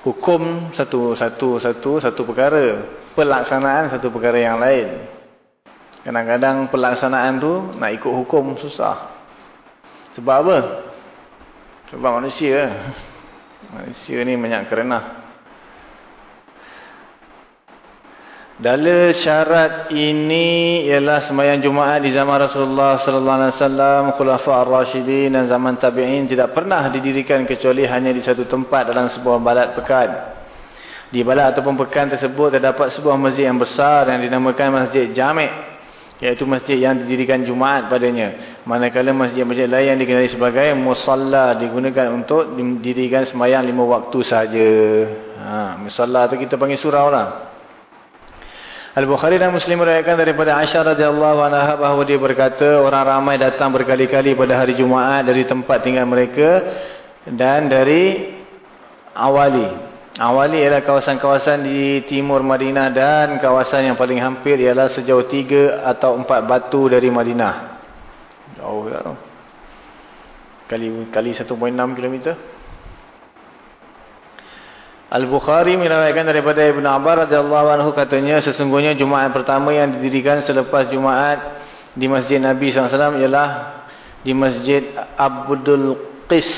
Hukum satu satu satu satu perkara, pelaksanaan satu perkara yang lain. Kadang-kadang pelaksanaan tu nak ikut hukum susah. Sebab apa? Sebab manusia. Manusia ni banyak kerenah. Dala syarat ini ialah sembahyang Jumaat di zaman Rasulullah sallallahu alaihi wasallam, khulafa ar-rasyidin dan zaman tabi'in tidak pernah didirikan kecuali hanya di satu tempat dalam sebuah balad pekan. Di balad ataupun pekan tersebut terdapat sebuah masjid yang besar yang dinamakan Masjid Jami' iaitu masjid yang didirikan Jumaat padanya. Manakala masjid-masjid lain yang dikenali sebagai musalla digunakan untuk didirikan sembahyang lima waktu sahaja. Ha, musalla tu kita panggil surau lah. Al-Bukhari dan Muslim merayakan daripada Aisyah radhiyallahu anha bahawa dia berkata orang ramai datang berkali-kali pada hari Jumaat dari tempat tinggal mereka dan dari Awali. Awali ialah kawasan-kawasan di timur Madinah dan kawasan yang paling hampir ialah sejauh tiga atau empat batu dari Madinah. Jauh ya. Kali kali 1.6 kilometer. Al-Bukhari meriwayatkan daripada Ibn Abbas radhiyallahu anhu katanya sesungguhnya Jumaat pertama yang didirikan selepas Jumaat di Masjid Nabi SAW ialah di Masjid Abdul Qis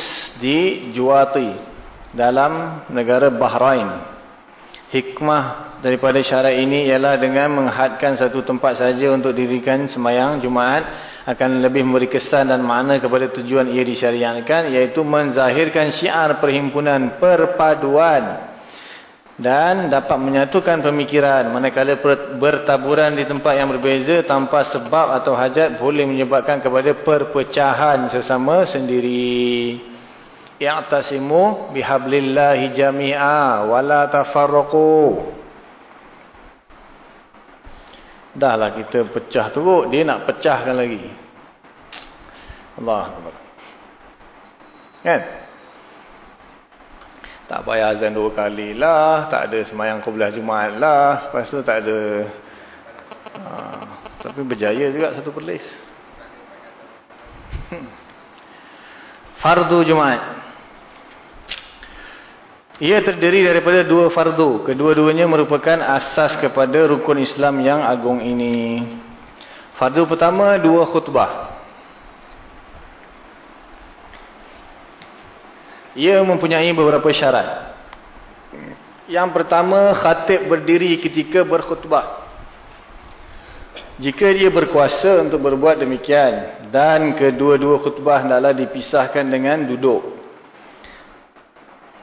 di Juwati dalam negara Bahrain. Hikmah daripada syarat ini ialah dengan menghadkan satu tempat saja untuk dirikan semayang Jumaat akan lebih memberi kesan dan makna kepada tujuan ia disyariatkan iaitu menzahirkan syiar perhimpunan perpaduan dan dapat menyatukan pemikiran manakala bertaburan di tempat yang berbeza tanpa sebab atau hajat boleh menyebabkan kepada perpecahan sesama sendiri. I'tasimu bihablillahi jami'a wa la tafarraqu. Dah lah kita pecah teruk, dia nak pecahkan lagi. Allah Kan? Tak payah azan dua kali lah, tak ada semayang kubelah Jumaat lah, lepas tu tak ada... Ha, tapi berjaya juga satu perlis. Hmm. Fardu Jumaat. Ia terdiri daripada dua fardu. Kedua-duanya merupakan asas kepada rukun Islam yang agung ini. Fardu pertama, dua khutbah. Ia mempunyai beberapa syarat. Yang pertama, khatib berdiri ketika berkhutbah. Jika dia berkuasa untuk berbuat demikian. Dan kedua-dua khutbah adalah dipisahkan dengan duduk.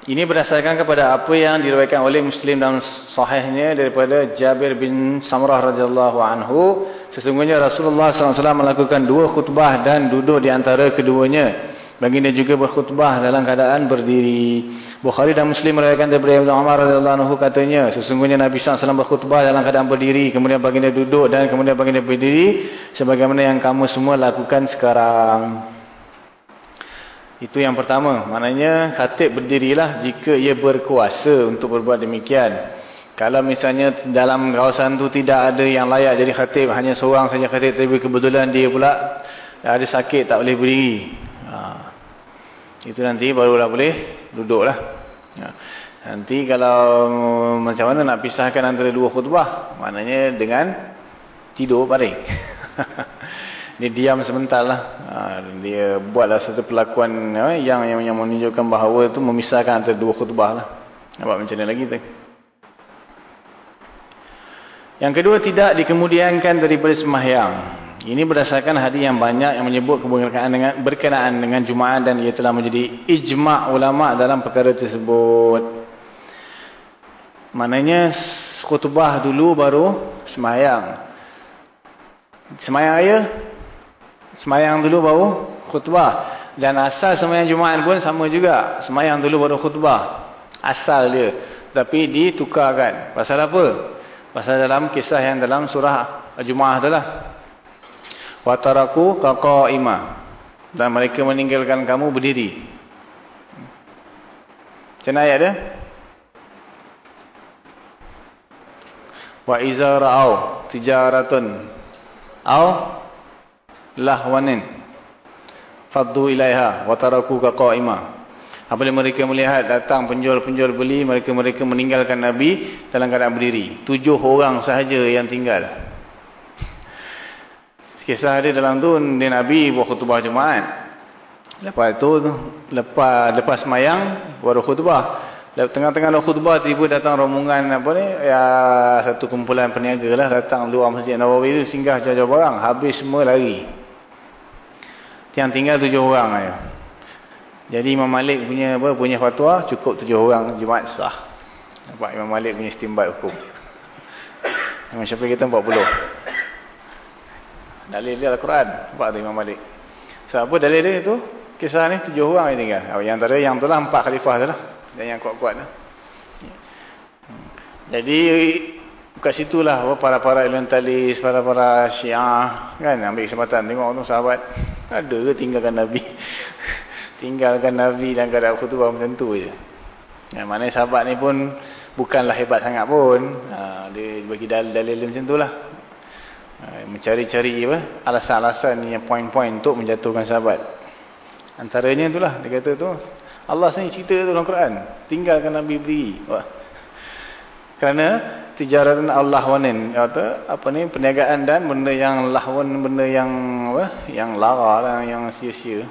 Ini berdasarkan kepada apa yang diriwayatkan oleh Muslim dalam sahihnya daripada Jabir bin Samrah radhiyallahu anhu. Sesungguhnya Rasulullah SAW melakukan dua khutbah dan duduk di antara keduanya. Baginda juga berkhutbah dalam keadaan berdiri. Bukhari dan Muslim meriwayatkan daripada Ibnu Umar radhiyallahu anhu katanya, sesungguhnya Nabi SAW berkhutbah dalam keadaan berdiri, kemudian baginda duduk dan kemudian baginda berdiri sebagaimana yang kamu semua lakukan sekarang. Itu yang pertama, maknanya khatib berdirilah jika ia berkuasa untuk berbuat demikian. Kalau misalnya dalam kawasan tu tidak ada yang layak jadi khatib, hanya seorang saja khatib tapi kebetulan dia pula ada sakit tak boleh berdiri. Ha. Itu nanti barulah boleh duduklah. Ya. Nanti kalau macam mana nak pisahkan antara dua khutbah? Maknanya dengan tidur baring. *laughs* dia diam sebentar lah. Ha, dia buatlah satu perlakuan ya, yang, yang yang menunjukkan bahawa itu memisahkan antara dua khutbah lah. Nampak macam mana lagi tu? Yang kedua tidak dikemudiankan daripada sembahyang. Ini berdasarkan hadis yang banyak yang menyebut berkenaan dengan, berkenaan dengan Jumaat dan ia telah menjadi ijma' ulama' dalam perkara tersebut. Maknanya khutbah dulu baru semayang. Semayang raya, semayang dulu baru khutbah. Dan asal semayang Jumaat pun sama juga. Semayang dulu baru khutbah. Asal dia. Tapi ditukarkan. Pasal apa? Pasal dalam kisah yang dalam surah Jumaat itulah wataraku qaqaima dan mereka meninggalkan kamu berdiri macam ayat dia wa iza ra'au tijaratun au lahwanin faddu ilaiha wataraku qaqaima apabila mereka melihat datang penjual-penjual beli mereka-mereka meninggalkan nabi dalam keadaan berdiri tujuh orang sahaja yang tinggal Kisah dia dalam tu dia Nabi buat khutbah Jumaat. Lepas tu lepas lepas semayang baru khutbah. Tengah-tengah khutbah tiba datang rombongan apa ni ya satu kumpulan peniaga lah datang luar Masjid Nawawi tu singgah jauh-jauh barang habis semua lari. Yang tinggal tujuh orang aja. Jadi Imam Malik punya apa punya fatwa cukup tujuh orang Jumaat sah. Nampak Imam Malik punya istimbat hukum. Imam Syafi'i kita 40. Dalil dia Al-Quran. Nampak tu Imam Malik. Sebab apa dalil dia itu? Kisah ni tujuh orang yang tinggal. Yang antara yang tu lah empat khalifah tu lah. Dan yang kuat-kuat tu. Jadi kat situlah para-para elementalis, para-para syiah kan ambil kesempatan tengok tu sahabat ada ke tinggalkan Nabi? *laughs* Tinggalkan Nabi dan keadaan khutbah macam tu je. Yang mana sahabat ni pun bukanlah hebat sangat pun. Ha, dia bagi dalil-dalil macam tu lah. Ha, mencari-cari apa? Alasan-alasan yang poin-poin untuk menjatuhkan sahabat. Antaranya itulah dia kata tu Allah sendiri cerita tu dalam Quran. Tinggalkan Nabi beri Wah. kerana tijaratan Allah wanin kata apa ni perniagaan dan benda yang lahwan benda yang apa yang lara lah, yang sia-sia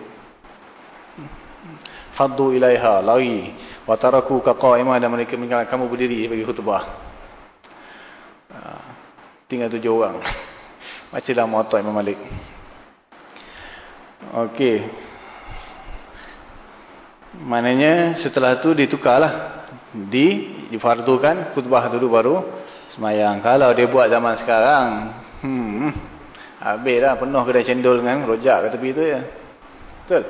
faddu ilaiha lari wa taraku qa'ima dan mereka meninggalkan kamu berdiri bagi khutbah ha, tinggal tujuh orang *laughs* Bacalah muatak Imam Malik. Okey. Maknanya setelah tu ditukarlah. Di, difardukan khutbah dulu baru semayang. Kalau dia buat zaman sekarang. Hmm. Habislah penuh kedai cendol dengan rojak ke tepi tu ya. Betul?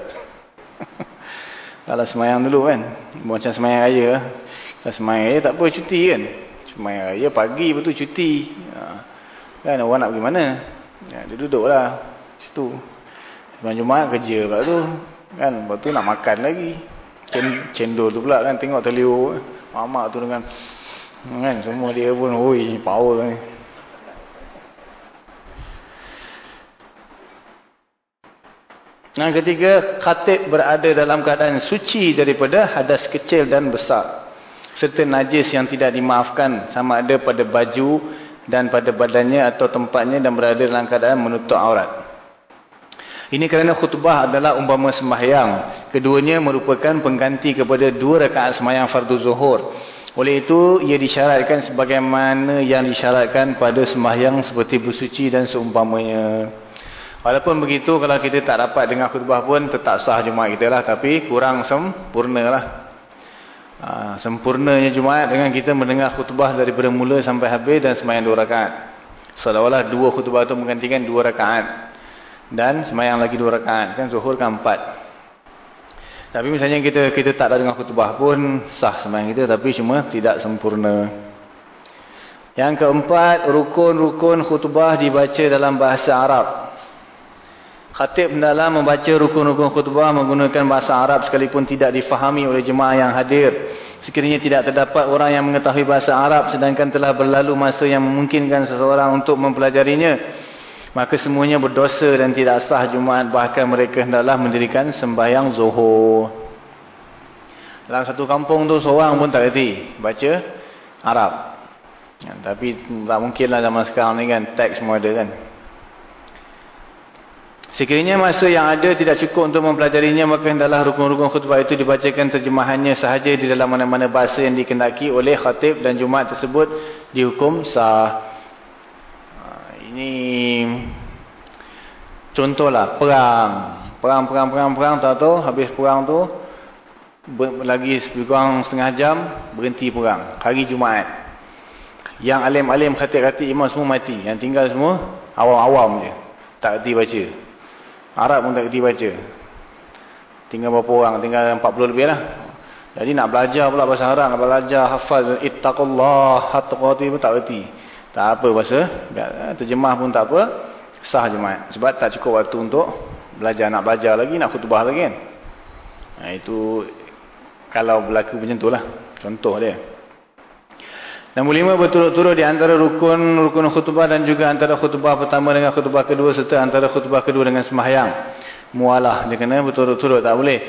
*laughs* Kalau semayang dulu kan. Macam semayang raya. Kalau semayang raya tak apa cuti kan. Semayang raya pagi betul cuti. Haa. Kan orang nak pergi mana? Ya, dia duduklah situ. Sembang Jumaat kerja pula tu. Kan lepas tu nak makan lagi. Cendol tu pula kan tengok terliur. Mamak tu dengan kan semua dia pun oi power ni. Yang ketiga, khatib berada dalam keadaan suci daripada hadas kecil dan besar. Serta najis yang tidak dimaafkan sama ada pada baju dan pada badannya atau tempatnya dan berada dalam keadaan menutup aurat. Ini kerana khutbah adalah umpama sembahyang. Keduanya merupakan pengganti kepada dua rakaat sembahyang fardu zuhur. Oleh itu, ia disyaratkan sebagaimana yang disyaratkan pada sembahyang seperti bersuci dan seumpamanya. Walaupun begitu kalau kita tak dapat dengar khutbah pun tetap sah Jumaat kita lah. Tapi kurang sempurna lah. Ha, sempurnanya Jumaat dengan kita mendengar khutbah daripada mula sampai habis dan semayang dua rakaat. Seolah-olah dua khutbah itu menggantikan dua rakaat. Dan semayang lagi dua rakaat. Kan zuhur kan empat. Tapi misalnya kita kita tak ada dengar khutbah pun sah semayang kita. Tapi cuma tidak sempurna. Yang keempat, rukun-rukun khutbah dibaca dalam bahasa Arab. Khatib dalam membaca rukun-rukun khutbah menggunakan bahasa Arab sekalipun tidak difahami oleh jemaah yang hadir. Sekiranya tidak terdapat orang yang mengetahui bahasa Arab sedangkan telah berlalu masa yang memungkinkan seseorang untuk mempelajarinya. Maka semuanya berdosa dan tidak sah Jumaat bahkan mereka hendaklah mendirikan sembahyang zuhur. Dalam satu kampung tu seorang pun tak kerti baca Arab. Ya, tapi tak mungkinlah zaman sekarang ni kan teks semua ada kan. Sekiranya masa yang ada tidak cukup untuk mempelajarinya, maka hendaklah rukun-rukun khutbah itu dibacakan terjemahannya sahaja di dalam mana-mana bahasa yang dikendaki oleh khatib dan jumaat tersebut dihukum sah. Ini contohlah perang. Perang, perang, perang, perang, tak tahu habis perang tu lagi kurang setengah jam berhenti perang. Hari Jumaat. Yang alim-alim khatib-khatib imam semua mati. Yang tinggal semua awam-awam je. Tak kerti baca. Arab pun tak kerti baca. Tinggal berapa orang? Tinggal 40 lebih lah. Jadi nak belajar pula bahasa Arab. Nak belajar hafal. Ittaqullah. Hattaqati pun tak kerti. Tak apa bahasa. Terjemah pun tak apa. Sah jemaat. Sebab tak cukup waktu untuk belajar. Nak belajar lagi. Nak khutbah lagi kan. Nah, itu kalau berlaku macam tu lah. Contoh dia. Nombor lima berturut-turut di antara rukun rukun khutbah dan juga antara khutbah pertama dengan khutbah kedua serta antara khutbah kedua dengan sembahyang. Mualah dia kena berturut-turut tak boleh.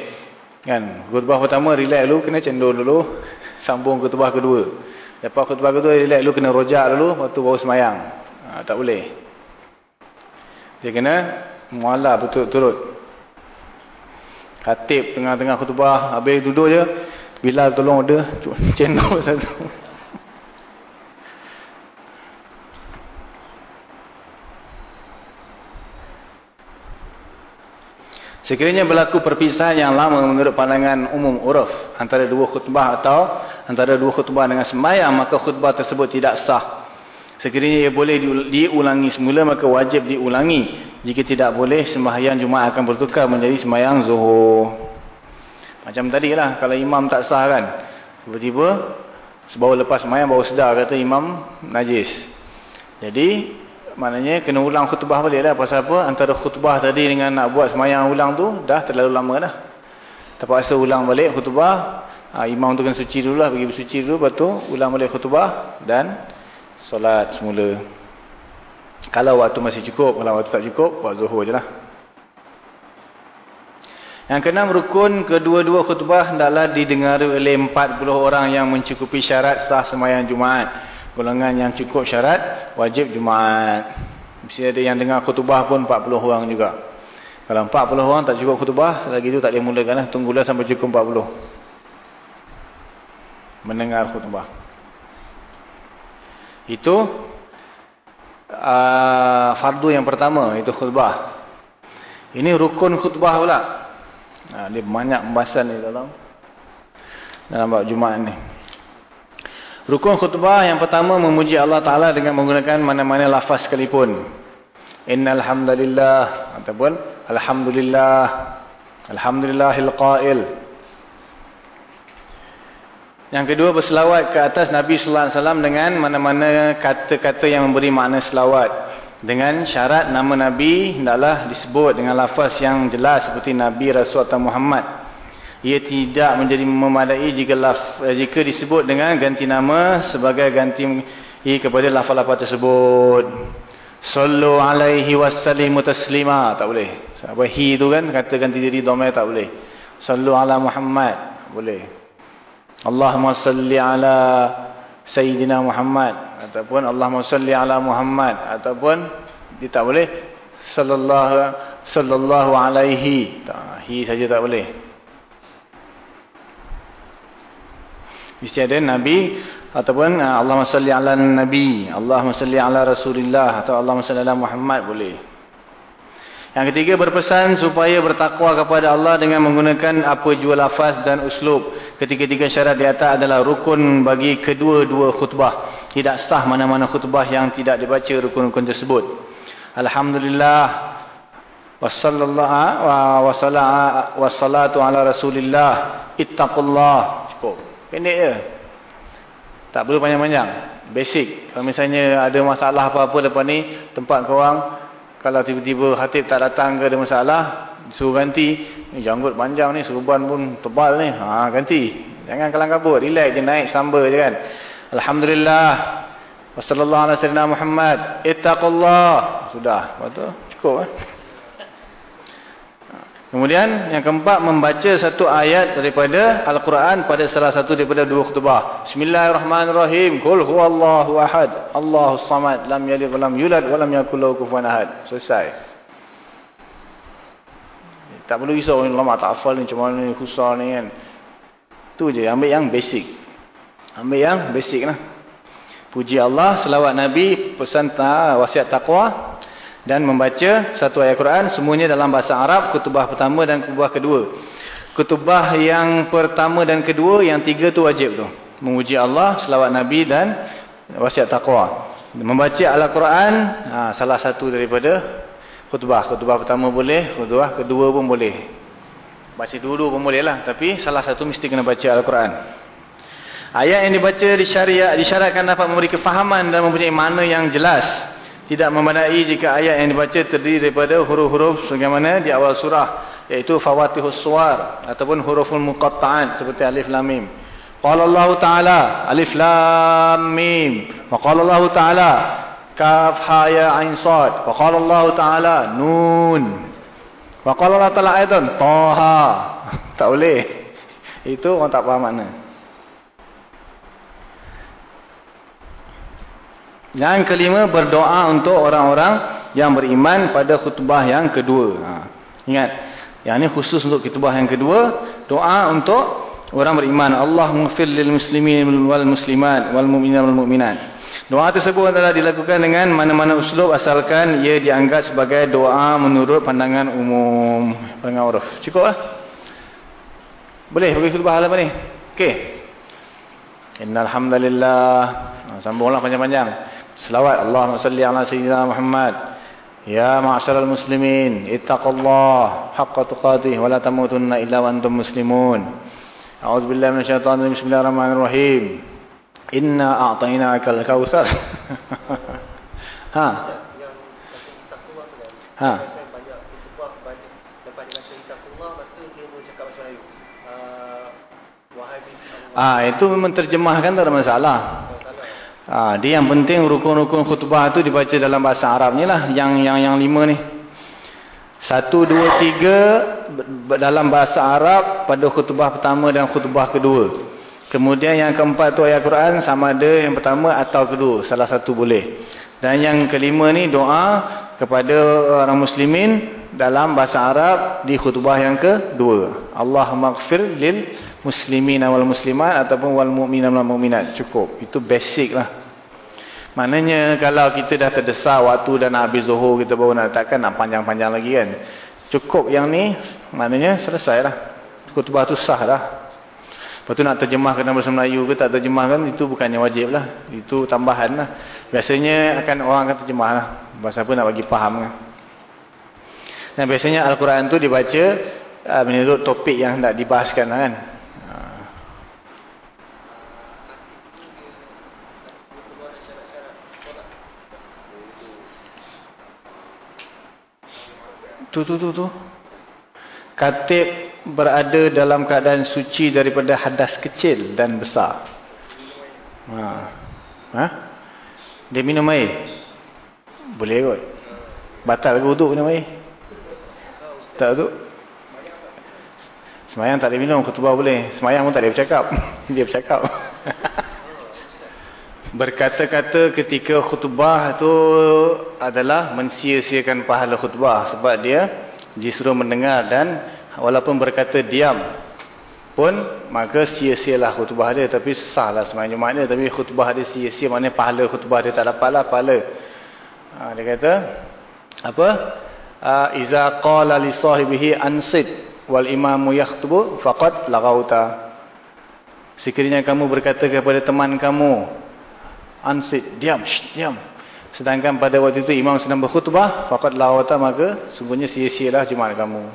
Kan? Khutbah pertama relax dulu kena cendol dulu *laughs* sambung khutbah kedua. Lepas khutbah kedua relax dulu kena rojak dulu lepas tu baru sembahyang. Ha, tak boleh. Dia kena mualah berturut-turut. Khatib tengah-tengah khutbah habis duduk je Bilal tolong ada cendol *laughs* satu. Sekiranya berlaku perpisahan yang lama menurut pandangan umum uruf antara dua khutbah atau antara dua khutbah dengan sembahyang maka khutbah tersebut tidak sah. Sekiranya ia boleh diulangi semula maka wajib diulangi. Jika tidak boleh sembahyang Jumaat akan bertukar menjadi sembahyang Zuhur. Macam tadi lah kalau imam tak sah kan. Tiba-tiba sebaru lepas sembahyang baru sedar kata imam najis. Jadi maknanya kena ulang khutbah balik lah. Pasal apa? Antara khutbah tadi dengan nak buat semayang ulang tu dah terlalu lama dah. Terpaksa ulang balik khutbah. Ha, imam tu kena suci dulu lah pergi bersuci dulu lepas tu ulang balik khutbah dan solat semula. Kalau waktu masih cukup kalau waktu tak cukup buat zuhur je lah. Yang keenam rukun kedua-dua khutbah adalah didengari oleh 40 orang yang mencukupi syarat sah semayang Jumaat golongan yang cukup syarat wajib Jumaat. Mesti ada yang dengar khutbah pun 40 orang juga. Kalau 40 orang tak cukup khutbah, lagi tu tak boleh mulakan lah. Tunggulah sampai cukup 40. Mendengar khutbah. Itu uh, fardu yang pertama, itu khutbah. Ini rukun khutbah pula. Nah, dia banyak pembahasan ni dalam dalam Jumaat ni. Rukun khutbah yang pertama memuji Allah Ta'ala dengan menggunakan mana-mana lafaz sekalipun. Innalhamdulillah. Ataupun Alhamdulillah. Alhamdulillahil qail. Yang kedua berselawat ke atas Nabi Sallallahu Alaihi Wasallam dengan mana-mana kata-kata yang memberi makna selawat. dengan syarat nama Nabi hendaklah disebut dengan lafaz yang jelas seperti Nabi Rasul atau Muhammad ia tidak menjadi memadai jika laf, jika disebut dengan ganti nama sebagai ganti kepada lafaz-lafaz tersebut. Sallu alaihi wasallimu taslima. Tak boleh. Sebab hi tu kan? Kata ganti diri domain tak boleh. Sallu ala Muhammad. Boleh. Allahumma salli ala Sayyidina Muhammad. Ataupun Allahumma salli ala Muhammad. Ataupun dia tak boleh. Sallallahu sallallahu alaihi. Tak hi saja tak boleh mesti ada nabi ataupun uh, Allahumma salli ala nabi Allahumma salli ala rasulillah atau Allahumma salli ala Muhammad boleh yang ketiga berpesan supaya bertakwa kepada Allah dengan menggunakan apa jua lafaz dan uslub. Ketiga-tiga syarat di atas adalah rukun bagi kedua-dua khutbah. Tidak sah mana-mana khutbah yang tidak dibaca rukun-rukun tersebut. Alhamdulillah. Wassalatu ala rasulillah. Ittaqullah. Cukup. Pendek je. Tak perlu panjang-panjang. Basic. Kalau misalnya ada masalah apa-apa lepas ni, tempat korang kalau tiba-tiba hatib tak datang ke ada masalah, suruh ganti. Eh, janggut panjang ni, serban pun tebal ni. Ha, ganti. Jangan kalang kabut. Relax je naik samba je kan. Alhamdulillah. Wassalamualaikum warahmatullahi Muhammad. Ittaqullah. Sudah. Betul? Cukup eh? Kemudian yang keempat membaca satu ayat daripada Al-Quran pada salah satu daripada dua khutbah. Bismillahirrahmanirrahim. Qul huwallahu ahad. Allahus samad. Lam yalid wa lam yulad wa lam yakul lahu kufuwan ahad. Selesai. Tak perlu risau lama tak hafal ni macam mana ni khusar ni kan. Tu je ambil yang basic. Ambil yang basic lah. Puji Allah, selawat Nabi, pesan ta, wasiat taqwa dan membaca satu ayat Quran semuanya dalam bahasa Arab kutubah pertama dan kutubah kedua. Kutubah yang pertama dan kedua yang tiga tu wajib tu. Memuji Allah selawat Nabi dan wasiat taqwa. Membaca Al-Quran ha, salah satu daripada kutubah. Kutubah pertama boleh kutubah kedua pun boleh. Baca dua-dua pun boleh lah tapi salah satu mesti kena baca Al-Quran. Ayat yang dibaca disyariat, disyaratkan dapat memberi kefahaman dan mempunyai makna yang jelas tidak memadai jika ayat yang dibaca terdiri daripada huruf-huruf sebagaimana di awal surah iaitu fawatihus suwar ataupun huruful muqatta'at seperti alif lam mim. Qala Allah Taala alif lam mim. Wa qala Allah Taala kaf ha ya ain sad. Wa qala Allah Taala nun. Wa qala Allah Taala aidan taha. *laughs* tak boleh. Itu orang tak faham makna. Yang kelima berdoa untuk orang-orang yang beriman pada khutbah yang kedua. Ha. Ingat, yang ini khusus untuk khutbah yang kedua, doa untuk orang beriman. Allah mufir lil muslimin wal muslimat wal mu'minin wal mu'minat. Doa tersebut adalah dilakukan dengan mana-mana uslub asalkan ia dianggap sebagai doa menurut pandangan umum. Pandangan uruf. Cukup lah. Boleh bagi khutbah halaman ni? Okey. Innalhamdulillah. Ha, sambunglah panjang-panjang. Selawat Allahumma salli ala sayyidina Muhammad. Ya ma'asyiral muslimin, ittaqullah haqqa tuqatih wa la tamutunna illa wa antum muslimun. A'udzu billahi minasyaitonir rajim. Bismillahirrahmanirrahim. Inna a'tainakal kautsar. *laughs* ha. Ha. Ah, itu memang terjemahkan tak ada masalah. Ha, dia yang penting rukun-rukun khutbah tu dibaca dalam bahasa Arab ni lah. Yang yang yang lima ni. Satu, dua, tiga dalam bahasa Arab pada khutbah pertama dan khutbah kedua. Kemudian yang keempat tu ayat Quran sama ada yang pertama atau kedua. Salah satu boleh. Dan yang kelima ni doa kepada orang muslimin dalam bahasa Arab di khutbah yang kedua. Allah maghfir lil muslimin wal muslimat ataupun wal mu'minin wal mu'minat. Cukup. Itu basic lah. Maknanya kalau kita dah terdesak waktu dan habis zuhur kita baru nak takkan nak panjang-panjang lagi kan. Cukup yang ni maknanya selesai lah. Kutubah tu sah lah. Lepas tu nak terjemah dalam bahasa Melayu ke tak terjemahkan itu bukannya wajib lah. Itu tambahan lah. Biasanya akan orang akan terjemah lah. Bahasa apa nak bagi faham kan. Dan biasanya Al-Quran tu dibaca uh, menurut topik yang nak dibahaskan lah kan. Tu tu tu tu. Katib berada dalam keadaan suci daripada hadas kecil dan besar. Ha. Ha? Dia minum air. Boleh kot. Batal ke uduk minum air? Tak uduk. Semayang tak boleh minum, khutbah boleh. Semayang pun tak boleh bercakap. *laughs* Dia bercakap. *laughs* Berkata-kata ketika khutbah tu adalah mensia-siakan pahala khutbah. Sebab dia disuruh mendengar dan walaupun berkata diam pun maka sia-sialah khutbah dia. Tapi sahlah Jumat dia. Tapi khutbah dia sia-sia maknanya pahala khutbah dia tak dapatlah pahala. Ha, dia kata apa? Uh, Iza qala li sahibihi ansid wal imamu yakhtubu faqad lagauta. Sekiranya kamu berkata kepada teman kamu ansid diam shh, diam. Sedangkan pada waktu itu imam sedang berkhutbah faqad lagauta maka sungguhnya sia-sialah Jumaat kamu.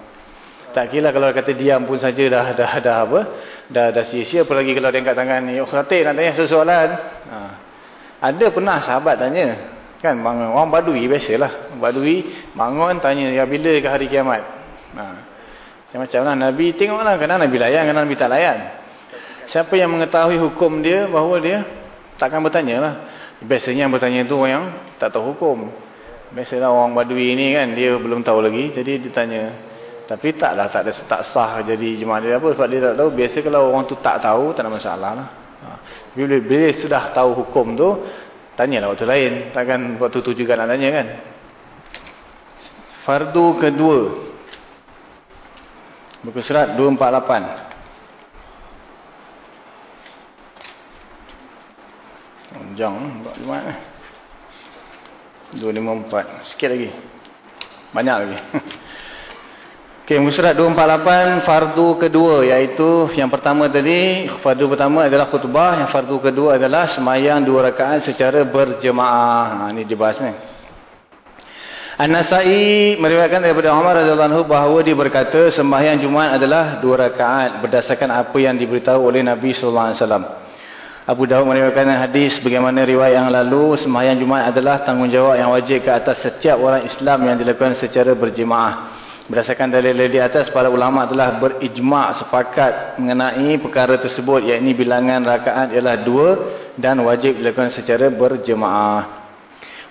Tak kira kalau kata diam pun saja dah dah dah apa? Dah dah sia-sia apalagi kalau dia angkat tangan ni, "Oh, khatib nak tanya soalan." Ha. Ada pernah sahabat tanya, Kan bangun orang badui biasalah. Badui bangun tanya ya bila ke hari kiamat. Ha. Macam lah Nabi tengoklah kadang Nabi layan kadang Nabi tak layan. Siapa yang mengetahui hukum dia bahawa dia takkan bertanya lah. Biasanya yang bertanya tu orang yang tak tahu hukum. Biasalah orang badui ni kan dia belum tahu lagi jadi dia tanya. Tapi taklah tak ada tak sah jadi jemaah dia apa sebab dia tak tahu. Biasa kalau orang tu tak tahu tak ada masalah lah. Ha. Bila, bila sudah tahu hukum tu Tanyalah waktu lain. Takkan waktu tu juga nak tanya kan. Fardu kedua. Buku surat 248. Panjang. Buat lima. 254. Sikit lagi. Banyak lagi. *laughs* Okey, muka surat 248 fardu kedua iaitu yang pertama tadi fardu pertama adalah khutbah, yang fardu kedua adalah sembahyang dua rakaat secara berjemaah. Ha ini dibahas ni. An-Nasa'i meriwayatkan daripada Umar radhiyallahu anhu bahawa dia berkata sembahyang Jumaat adalah dua rakaat berdasarkan apa yang diberitahu oleh Nabi sallallahu alaihi wasallam. Abu Dawud meriwayatkan hadis bagaimana riwayat yang lalu sembahyang Jumaat adalah tanggungjawab yang wajib ke atas setiap orang Islam yang dilakukan secara berjemaah. Berdasarkan dalil-dalil di atas, para ulama telah berijma' sepakat mengenai perkara tersebut, yakni bilangan rakaat ialah dua dan wajib dilakukan secara berjemaah.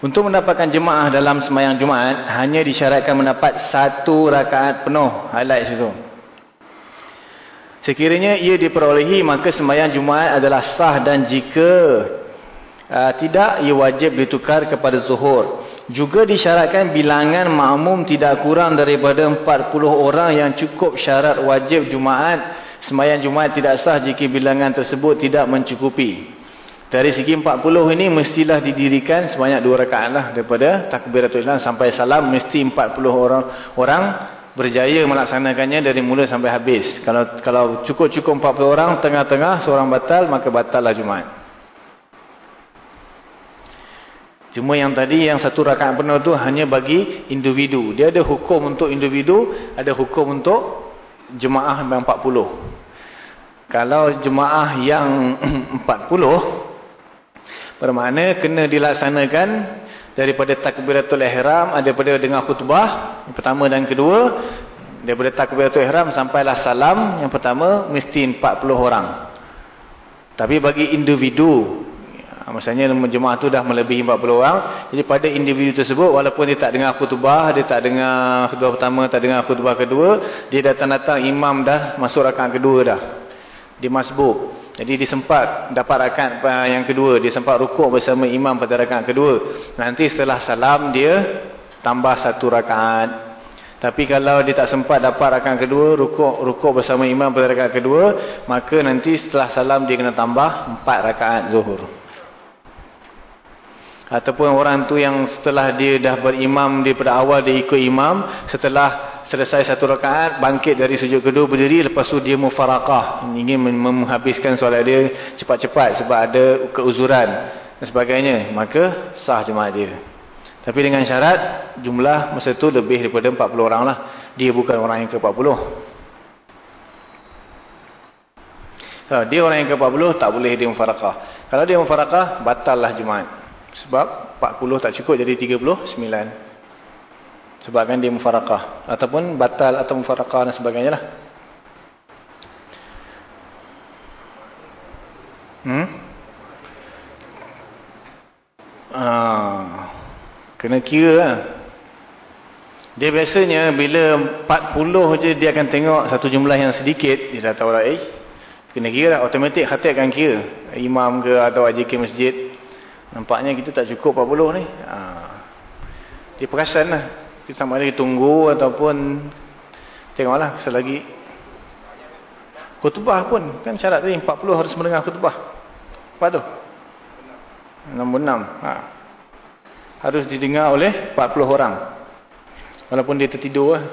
Untuk mendapatkan jemaah dalam semayang Jumaat, hanya disyaratkan mendapat satu rakaat penuh. Highlight situ. Sekiranya ia diperolehi, maka semayang Jumaat adalah sah dan jika uh, tidak, ia wajib ditukar kepada zuhur. Juga disyaratkan bilangan makmum tidak kurang daripada 40 orang yang cukup syarat wajib Jumaat. Semayang Jumaat tidak sah jika bilangan tersebut tidak mencukupi. Dari segi 40 ini mestilah didirikan sebanyak dua rakaat lah daripada takbiratul ihram sampai salam mesti 40 orang orang berjaya melaksanakannya dari mula sampai habis. Kalau kalau cukup-cukup 40 orang tengah-tengah seorang batal maka batallah Jumaat. Cuma yang tadi yang satu rakaat penuh tu hanya bagi individu. Dia ada hukum untuk individu, ada hukum untuk jemaah yang 40. Kalau jemaah yang *clears throat* 40 bermakna kena dilaksanakan daripada takbiratul ihram daripada dengan khutbah yang pertama dan kedua daripada takbiratul ihram sampailah salam yang pertama mesti 40 orang. Tapi bagi individu Maksudnya jemaah tu dah melebihi 40 orang. Jadi pada individu tersebut walaupun dia tak dengar khutbah, dia tak dengar khutbah pertama, tak dengar khutbah kedua, dia datang-datang imam dah masuk rakaat kedua dah. Dia masbuk. Jadi dia sempat dapat rakaat yang kedua, dia sempat rukuk bersama imam pada rakaat kedua. Nanti setelah salam dia tambah satu rakaat. Tapi kalau dia tak sempat dapat rakaat kedua, rukuk rukuk bersama imam pada rakaat kedua, maka nanti setelah salam dia kena tambah empat rakaat zuhur. Ataupun orang tu yang setelah dia dah berimam daripada awal dia ikut imam. Setelah selesai satu rakaat bangkit dari sujud kedua berdiri. Lepas tu dia mufarakah. Ingin menghabiskan solat dia cepat-cepat sebab ada keuzuran dan sebagainya. Maka sah jemaah dia. Tapi dengan syarat jumlah masa tu lebih daripada 40 orang lah. Dia bukan orang yang ke-40. Kalau dia orang yang ke-40 tak boleh dia mufarakah. Kalau dia mufarakah batal lah jemaah. Sebab 40 tak cukup jadi 39. Sebabkan dia mufarakah. Ataupun batal atau mufarakah dan sebagainya lah. Hmm? Ah, kena kira lah. Dia biasanya bila 40 je dia akan tengok satu jumlah yang sedikit. Dia dah tahu lah eh. Kena kira lah. Automatik khatib akan kira. Imam ke atau AJK masjid. Nampaknya kita tak cukup 40 ni. Ah. Dia perasan lah. Kita sama ada tunggu ataupun tengoklah selagi khutbah pun kan syarat tadi 40 harus mendengar khutbah. Apa tu? Nombor 6. Ha. Harus didengar oleh 40 orang. Walaupun dia tertidur lah.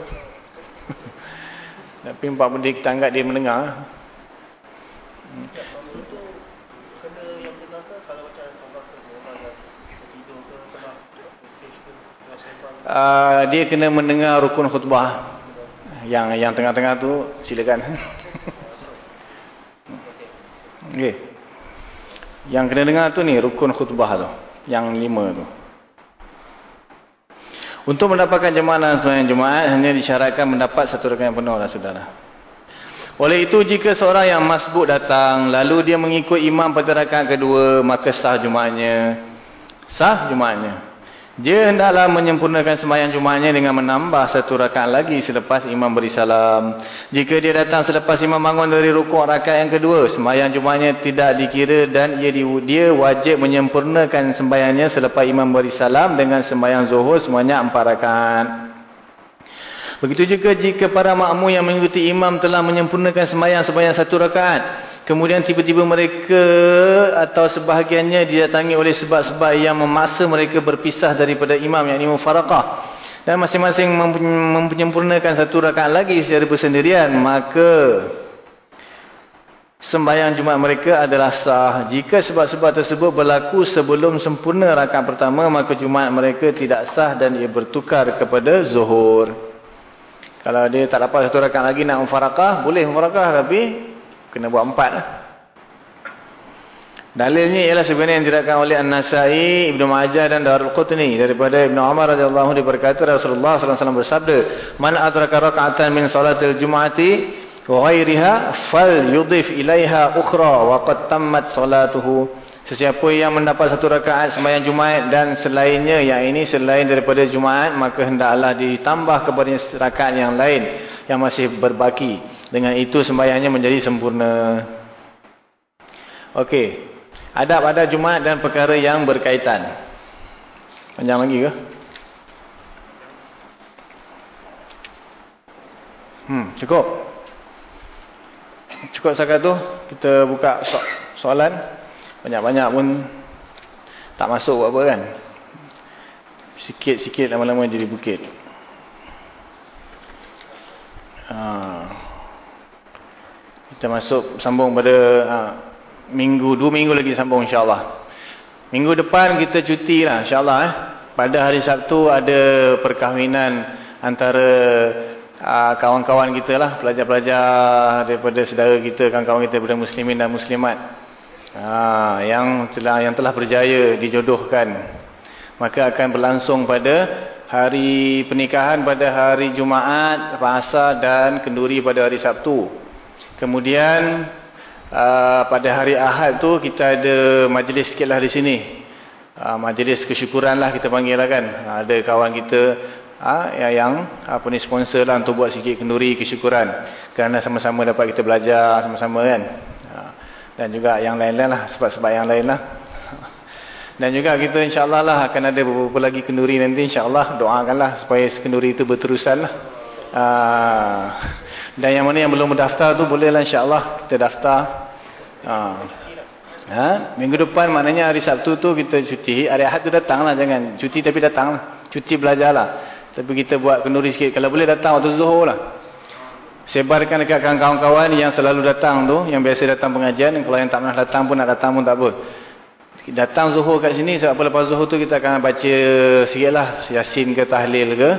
*laughs* Tapi 40 dia kita anggap dia mendengar. Uh, dia kena mendengar rukun khutbah. Yang yang tengah-tengah tu silakan. *laughs* Okey. Yang kena dengar tu ni rukun khutbah tu. Yang lima tu. Untuk mendapatkan jemaah dan jemaah hanya disyaratkan mendapat satu rakaat yang penuh lah saudara. Oleh itu jika seorang yang masbuk datang lalu dia mengikut imam pada rakaat kedua maka sah jemaahnya sah jemaahnya dia hendaklah menyempurnakan sembahyang Jumatnya dengan menambah satu rakaat lagi selepas imam beri salam. Jika dia datang selepas imam bangun dari rukuk rakaat yang kedua, sembahyang Jumatnya tidak dikira dan ia dia wajib menyempurnakan sembahyangnya selepas imam beri salam dengan sembahyang zuhur semuanya empat rakaat. Begitu juga jika para makmum yang mengikuti imam telah menyempurnakan sembahyang sebanyak satu rakaat. Kemudian tiba-tiba mereka atau sebahagiannya didatangi oleh sebab-sebab yang memaksa mereka berpisah daripada imam yang ini mufarakah. Dan masing-masing menyempurnakan satu rakaat lagi secara bersendirian. Maka sembahyang Jumat mereka adalah sah. Jika sebab-sebab tersebut berlaku sebelum sempurna rakaat pertama. Maka Jumat mereka tidak sah dan ia bertukar kepada zuhur. Kalau dia tak dapat satu rakaat lagi nak mufarakah. Boleh mufarakah tapi Kena buat empat lah. Dalilnya ialah sebenarnya yang diriwayatkan oleh An-Nasai, Ibnu Majah dan Darul Qutni daripada Ibnu Umar radhiyallahu anhu berkata Rasulullah sallallahu alaihi wasallam bersabda, "Man adraka raka'atan min salatil jum'ati wa ghairiha falyudhif ilaiha ukhra wa qad tammat salatuhu." Sesiapa yang mendapat satu rakaat sembahyang Jumaat dan selainnya yang ini selain daripada Jumaat maka hendaklah ditambah kepada rakaat yang lain yang masih berbaki. Dengan itu sembahyangnya menjadi sempurna. Okey. Adab ada Jumaat dan perkara yang berkaitan. Panjang lagi ke? Hmm, cukup. Cukup sakat tu. Kita buka so soalan. Banyak-banyak pun tak masuk apa kan. Sikit-sikit lama-lama jadi bukit. Ha. Kita masuk sambung pada ha, minggu dua minggu lagi sambung insyaallah. Minggu depan kita cuti lah insyaallah eh. Pada hari Sabtu ada perkahwinan antara ha, kawan-kawan kita lah, pelajar-pelajar daripada saudara kita, kawan-kawan kita daripada muslimin dan muslimat. Ha, yang telah yang telah berjaya dijodohkan. Maka akan berlangsung pada hari pernikahan pada hari Jumaat, Pasar dan kenduri pada hari Sabtu. Kemudian uh, pada hari Ahad tu kita ada majlis sikitlah di sini. Uh, majlis kesyukuran lah kita panggil lah kan. Ada kawan kita uh, yang apa ni sponsor lah untuk buat sikit kenduri kesyukuran. Kerana sama-sama dapat kita belajar sama-sama kan. Uh, dan juga yang lain-lain lah sebab-sebab yang lain lah. Dan juga kita insyaAllah lah akan ada beberapa lagi kenduri nanti insyaAllah doakanlah supaya kenduri itu berterusan lah. Uh, dan yang mana yang belum mendaftar tu bolehlah insyaAllah kita daftar. Uh, ha? Minggu depan maknanya hari Sabtu tu kita cuti. Hari Ahad tu datang lah jangan. Cuti tapi datang lah. Cuti belajar lah. Tapi kita buat kenduri sikit. Kalau boleh datang waktu zuhur lah. Sebarkan dekat kawan-kawan yang selalu datang tu. Yang biasa datang pengajian. Kalau yang tak pernah datang pun nak datang pun tak apa datang zuhur kat sini sebab lepas zuhur tu kita akan baca sikit lah yasin ke tahlil ke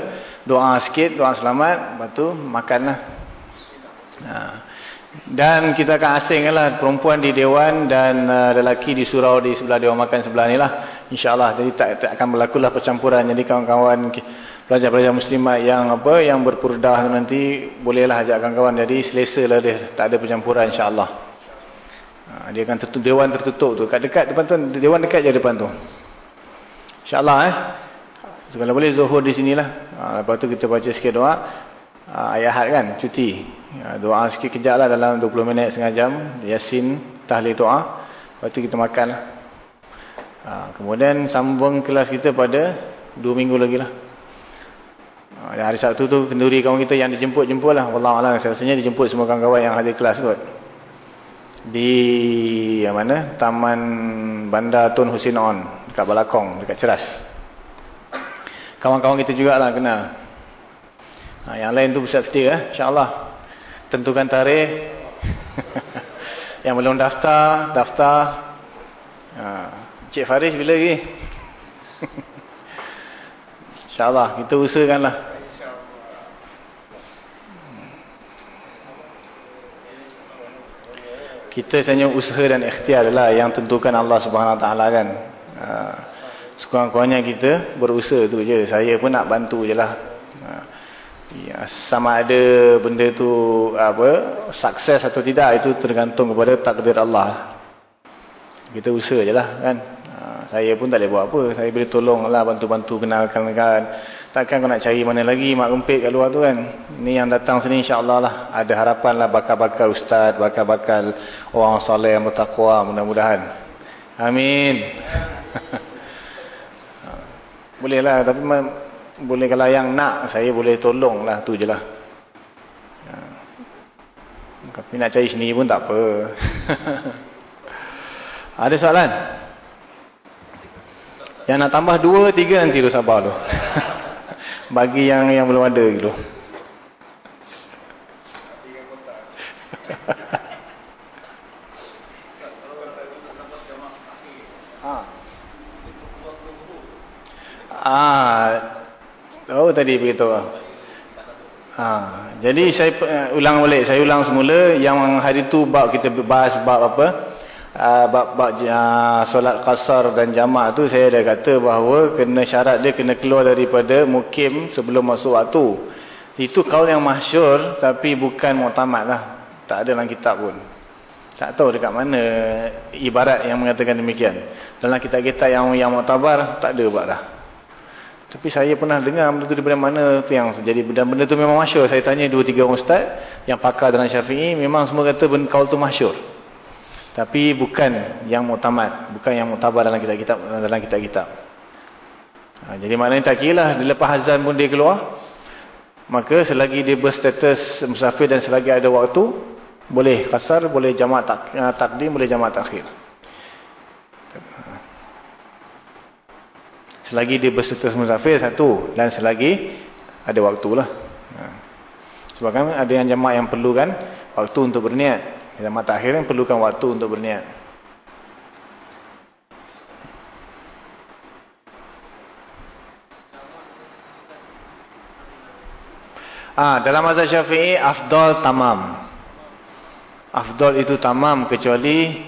doa sikit doa selamat lepas tu makan lah ha. dan kita akan asing lah perempuan di dewan dan uh, lelaki di surau di sebelah dewan makan sebelah ni lah InsyaAllah. Jadi tak, tak akan berlakulah percampuran. Jadi kawan-kawan pelajar-pelajar muslimat yang apa yang berpurdah nanti bolehlah ajak kawan-kawan. Jadi selesa lah dia. Tak ada percampuran insyaAllah. Ha, dia akan tertutup, dewan tertutup tu. Kat dekat depan tu. Dewan dekat je depan tu. InsyaAllah eh. Segala boleh zuhur di sinilah. Ha, lepas tu kita baca sikit doa. Ha, ayat kan, cuti. Ha, doa sikit kejap lah dalam 20 minit, setengah jam. Yasin, tahlil doa. Lepas tu kita makan lah. Ha, kemudian sambung kelas kita pada 2 minggu lagi lah. Ha, hari Sabtu tu kenduri kawan kita yang dijemput-jemput lah. Wallahualam, saya rasanya dijemput semua kawan-kawan yang ada kelas kot. Di yang mana? Taman Bandar Tun Husin On. Dekat Balakong, dekat Ceras. Kawan-kawan kita jugalah kenal. Ha, yang lain tu besar setia eh? insyaAllah. Tentukan tarikh. *laughs* yang belum daftar, daftar. Ha, Cik Faris bila lagi? *laughs* insyaAllah, kita usahakanlah. Kita sebenarnya usaha dan ikhtiar adalah yang tentukan Allah Subhanahu Taala kan. Ha, Sekurang-kurangnya kita berusaha tu je. Saya pun nak bantu je lah. Ha. Ya, sama ada benda tu apa sukses atau tidak itu tergantung kepada takdir Allah. Kita usaha je lah kan. Ha, saya pun tak boleh buat apa. Saya boleh tolong lah bantu-bantu kenalkan kan. Takkan kau nak cari mana lagi mak gempit kat luar tu kan. Ni yang datang sini insyaAllah lah. Ada harapan lah bakal-bakal ustaz, bakal-bakal orang soleh yang bertakwa mudah-mudahan. Amin. *laughs* Boleh lah tapi boleh kalau yang nak saya boleh tolong lah tu je lah ya. tapi nak cari sendiri pun tak apa *laughs* ada soalan yang nak tambah dua tiga nanti tu sabar tu *laughs* bagi yang yang belum ada gitu. *laughs* Ah, Oh tadi begitu. Ha, jadi saya uh, ulang balik, saya ulang semula. Yang hari tu bab kita bahas bab apa? Uh, bab bab uh, solat qasar dan jamak tu saya dah kata bahawa kena syarat dia kena keluar daripada mukim sebelum masuk waktu. Itu kaul yang masyhur tapi bukan muktamad lah. Tak ada dalam kitab pun. Tak tahu dekat mana ibarat yang mengatakan demikian. Dalam kitab-kitab yang yang muktabar tak ada bab dah. Tapi saya pernah dengar benda tu daripada mana tu yang jadi dan benda tu memang masyur. Saya tanya dua tiga orang ustaz yang pakar dalam syafi'i memang semua kata benda kaul tu masyur. Tapi bukan yang muktamad, bukan yang muktabar dalam kitab-kitab dalam kitab-kitab. Ha, jadi maknanya tak kira lah, dilepas azan pun dia keluar. Maka selagi dia berstatus musafir dan selagi ada waktu, boleh kasar, boleh jamaah tak, takdim, boleh jamaah takhir. Selagi dia berstatus musafir satu dan selagi ada waktu lah. Ha. Sebab kan ada yang jemaah yang perlukan waktu untuk berniat. Jemaah takhir yang perlukan waktu untuk berniat. Ah, dalam mazhab Syafi'i afdal tamam. Afdal itu tamam kecuali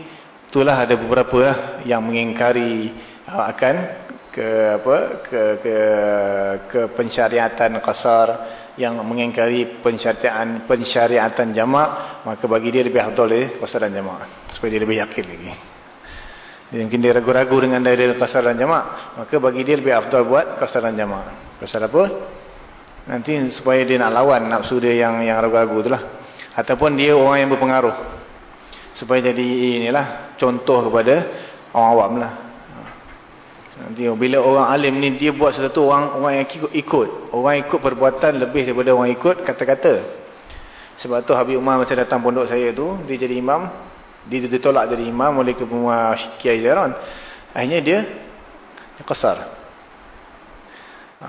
itulah ada beberapa lah yang mengingkari akan ke apa ke ke ke pensyariatan qasar yang mengingkari pensyariatan pensyariatan jamak maka bagi dia lebih afdal eh qasar dan jamak. Supaya dia lebih yakin lagi. Mungkin dia ragu-ragu dengan dalil qasar dan jamak maka bagi dia lebih afdal buat qasar dan jamak. Qasar apa? Nanti supaya dia nak lawan nafsu dia yang yang ragu-ragu itulah ataupun dia orang yang berpengaruh. Supaya jadi inilah contoh kepada orang awam lah Nanti bila orang alim ni dia buat sesuatu orang orang yang ikut. Orang ikut perbuatan lebih daripada orang ikut kata-kata. Sebab tu Habib Umar masa datang pondok saya tu, dia jadi imam, dia ditolak jadi imam oleh ketua Kiai Zairan. Akhirnya dia dia kasar. Ha,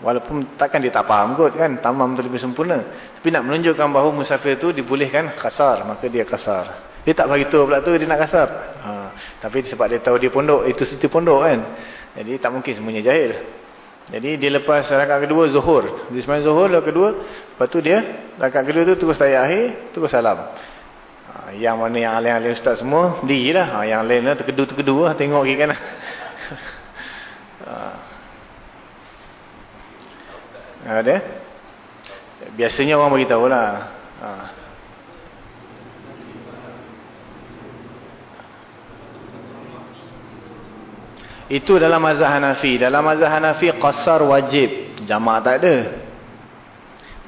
walaupun takkan dia tak faham kot kan, tamam tu lebih sempurna. Tapi nak menunjukkan bahawa musafir tu dibolehkan kasar, maka dia kasar. Dia tak bagi tahu pula tu dia nak kasar. Ha, tapi sebab dia tahu dia pondok, itu situ pondok kan. Jadi tak mungkin semuanya jahil. Jadi dia lepas rakaat kedua zuhur. Dia sembang zuhur rakaat kedua, lepas tu dia rakaat kedua tu terus tayat akhir, terus salam. Ha, yang mana yang alim-alim ustaz semua, dirilah. Ha, yang lain lah terkedu-terkedu lah tengok kiri kanan. *laughs* Ada? Biasanya orang beritahu lah. Ha. Itu dalam mazhab Hanafi. Dalam mazhab Hanafi qasar wajib. Jamaah tak ada.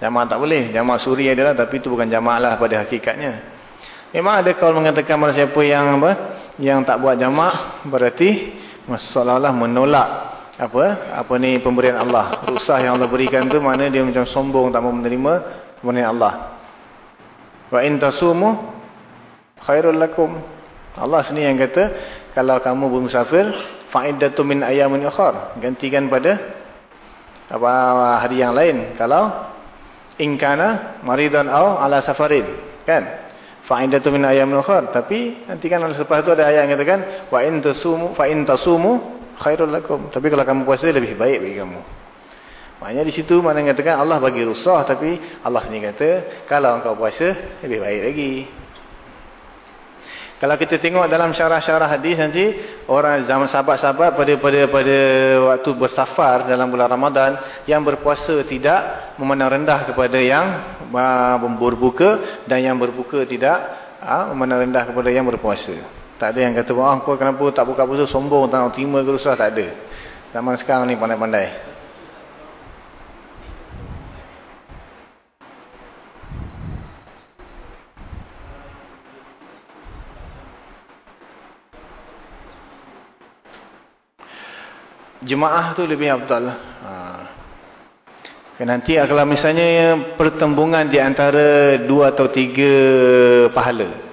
Jamaah tak boleh. Jamaah suri adalah tapi itu bukan jamaah lah pada hakikatnya. Memang ada kaul mengatakan mana siapa yang apa? Yang tak buat jamaah berarti seolah-olah menolak apa? Apa ni pemberian Allah. Rusah yang Allah berikan tu mana dia macam sombong tak mau menerima pemberian Allah. Wa in tasumu khairul lakum. Allah sendiri yang kata kalau kamu bermusafir fa'iddatu min ayamin ukhar. Gantikan pada apa hari yang lain. Kalau ingkana maridan au ala safarin. Kan? Fa'iddatu min ayamin ukhar. Tapi nanti kan selepas itu ada ayat yang katakan wa in tasumu fa in tasumu khairul lakum. Tapi kalau kamu puasa lebih baik bagi kamu. Maknanya di situ mana yang katakan Allah bagi rusah tapi Allah sendiri kata kalau engkau puasa lebih baik lagi kalau kita tengok dalam syarah-syarah hadis nanti orang zaman sahabat-sahabat pada pada pada waktu bersafar dalam bulan Ramadan yang berpuasa tidak memandang rendah kepada yang berbuka dan yang berbuka tidak memandang rendah kepada yang berpuasa. Tak ada yang kata, "Ah, kau kenapa tak buka puasa sombong tak nak terima ke tak ada. Zaman sekarang ni pandai-pandai. Jemaah tu lebih abdal ha. nanti kalau misalnya pertembungan di antara dua atau tiga pahala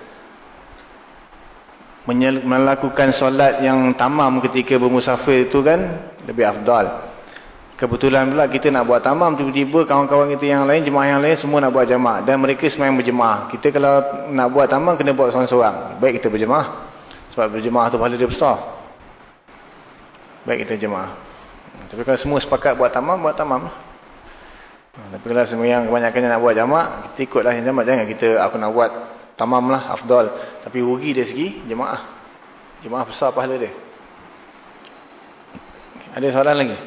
melakukan solat yang tamam ketika bermusafir itu kan lebih afdal. Kebetulan pula kita nak buat tamam tiba-tiba kawan-kawan kita yang lain jemaah yang lain semua nak buat jemaah. Dan mereka semayang berjemaah. Kita kalau nak buat tamam kena buat seorang-seorang. Baik kita berjemaah. Sebab berjemaah tu pahala dia besar Baik kita jemaah. Tapi kalau semua sepakat buat tamam, buat tamam. Tapi kalau semua yang kebanyakannya nak buat jamak, kita ikutlah yang jamak. Jangan kita, aku nak buat tamam lah, afdal. Tapi rugi dari segi jemaah. Jemaah besar pahala dia. Ada soalan lagi?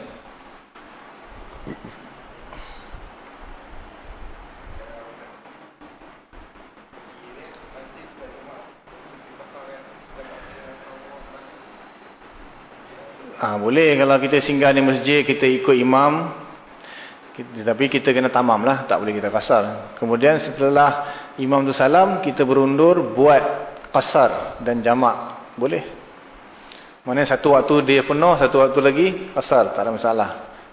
Ha, boleh kalau kita singgah di masjid, kita ikut imam. Kita, tapi kita kena tamam lah. Tak boleh kita kasar. Kemudian setelah imam tu salam, kita berundur buat kasar dan jamak. Boleh. Mana satu waktu dia penuh, satu waktu lagi kasar. Tak ada masalah.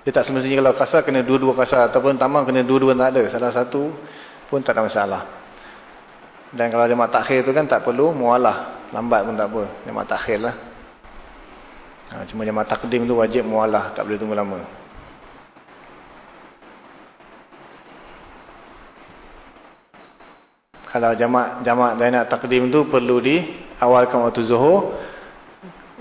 Dia tak semestinya kalau kasar kena dua-dua kasar. Ataupun tamam kena dua-dua tak ada. Salah satu pun tak ada masalah. Dan kalau jamak takhir tu kan tak perlu mualah. Lambat pun tak apa. Jamak takhir lah. Ha, cuma jamaah takdim tu wajib mualah. Tak boleh tunggu lama. Kalau jamaah jamaah dan takdim tu perlu di awalkan waktu zuhur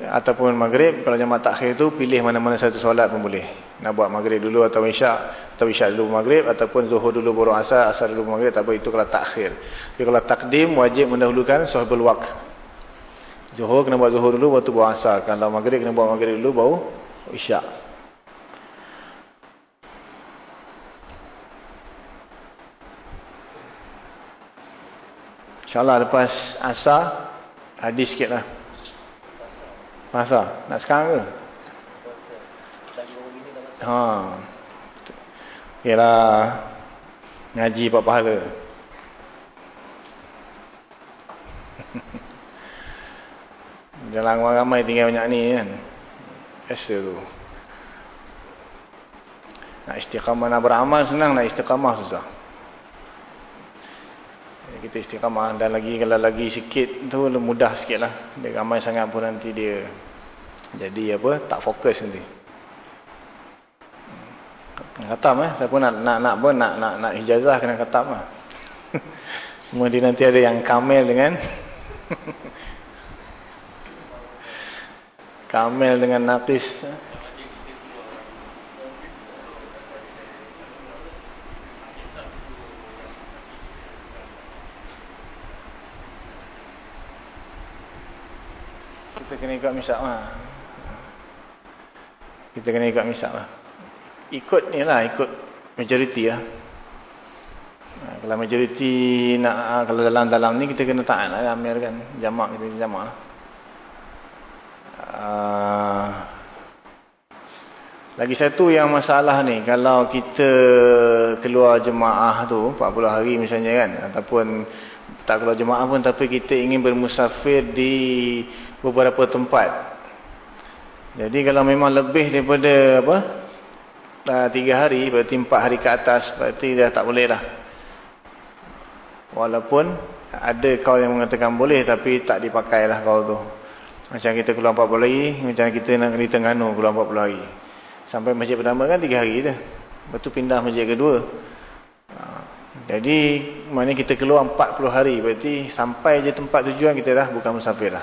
ataupun maghrib. Kalau jamaah takhir tu pilih mana-mana satu solat pun boleh. Nak buat maghrib dulu atau isyak. Atau isyak dulu maghrib. Ataupun zuhur dulu baru asar. Asar dulu maghrib. Tak apa itu kalau takhir. Jadi kalau takdim wajib mendahulukan sohbul waqt. Zuhur kena buat zuhur dulu, waktu buat asar. Kalau maghrib kena buat maghrib dulu, baru isyak. InsyaAllah lepas asar, hadis sikit lah. Masa? Nak sekarang ke? Ha. Yalah. Ngaji buat pahala. *laughs* Jalan ramai tinggal banyak ni kan. Biasa tu. Nak istiqamah nak beramal senang, nak istiqamah susah. Kita istiqamah dan lagi kalau lagi sikit tu mudah sikit lah. Dia ramai sangat pun nanti dia jadi apa, tak fokus nanti. Khatam eh. Siapa nak nak nak pun nak nak nak ijazah kena khatam lah. *laughs* Semua dia nanti ada yang kamel dengan *laughs* Kamel dengan Nafis. Kita kena ikut misyak mah. Kita kena ikut misak lah. Ikut ni lah, ikut majoriti lah. Kalau majoriti nak, ha, kalau dalam-dalam ni kita kena taat lah, amir kan. Jamak kita jamak lah. Uh, lagi satu yang masalah ni, kalau kita keluar jemaah tu, 40 hari misalnya kan, ataupun tak keluar jemaah pun, tapi kita ingin bermusafir di beberapa tempat. Jadi kalau memang lebih daripada apa, uh, tiga hari, berarti empat hari ke atas, berarti dah tak boleh lah. Walaupun ada kau yang mengatakan boleh, tapi tak dipakai lah kau tu. Macam kita keluar 40 hari, macam kita nak di Tengganu keluar 40 hari. Sampai masjid pertama kan 3 hari je. Lepas tu pindah masjid kedua. Ha. Jadi, mana kita keluar 40 hari. Berarti sampai je tempat tujuan kita dah bukan musafir lah.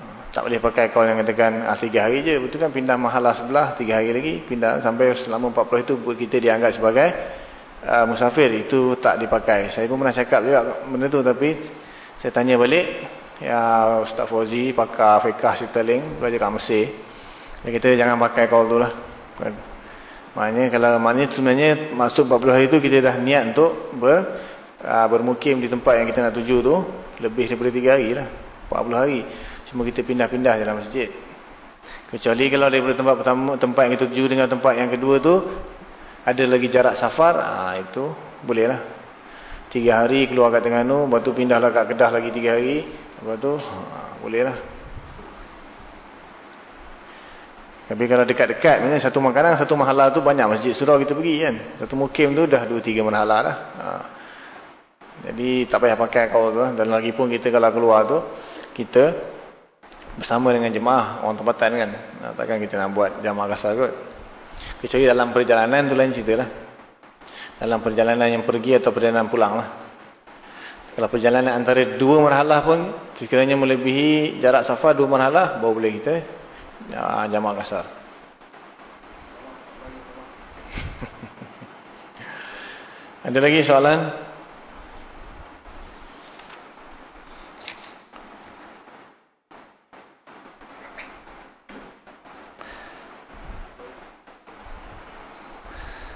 Ha. Tak boleh pakai kawan yang katakan ah, 3 hari je. Betul kan pindah mahalah sebelah 3 hari lagi. Pindah sampai selama 40 itu kita dianggap sebagai uh, musafir. Itu tak dipakai. Saya pun pernah cakap juga benda tu. Tapi saya tanya balik ya Ustaz Fauzi pakar fiqah Sitaling belajar kat Mesir. Ya, kita jangan pakai kau tu lah. Maknanya kalau maknanya sebenarnya masuk 40 hari tu kita dah niat untuk ber, uh, bermukim di tempat yang kita nak tuju tu lebih daripada 3 hari lah. 40 hari. Cuma kita pindah-pindah dalam masjid. Kecuali kalau daripada tempat pertama tempat yang kita tuju dengan tempat yang kedua tu ada lagi jarak safar uh, itu boleh lah. Hari keluar kat Tengganu, lepas tu pindahlah kat Kedah lagi tiga hari. Lepas tu, ha, boleh. Tapi kalau dekat-dekat, satu makanan, satu mahalah tu banyak masjid surau kita pergi kan. Satu mukim tu dah dua tiga mahalah lah. Ha. Jadi tak payah pakai kau tu. Dan lagi pun kita kalau keluar tu, kita bersama dengan jemaah orang tempatan kan. Ha, takkan kita nak buat jamaah kasar kot. Kecuali dalam perjalanan tu lain cerita lah dalam perjalanan yang pergi atau perjalanan pulang lah. Kalau perjalanan antara dua marhalah pun sekiranya melebihi jarak safar dua marhalah baru boleh kita ya, jamak kasar. *laughs* Ada lagi soalan?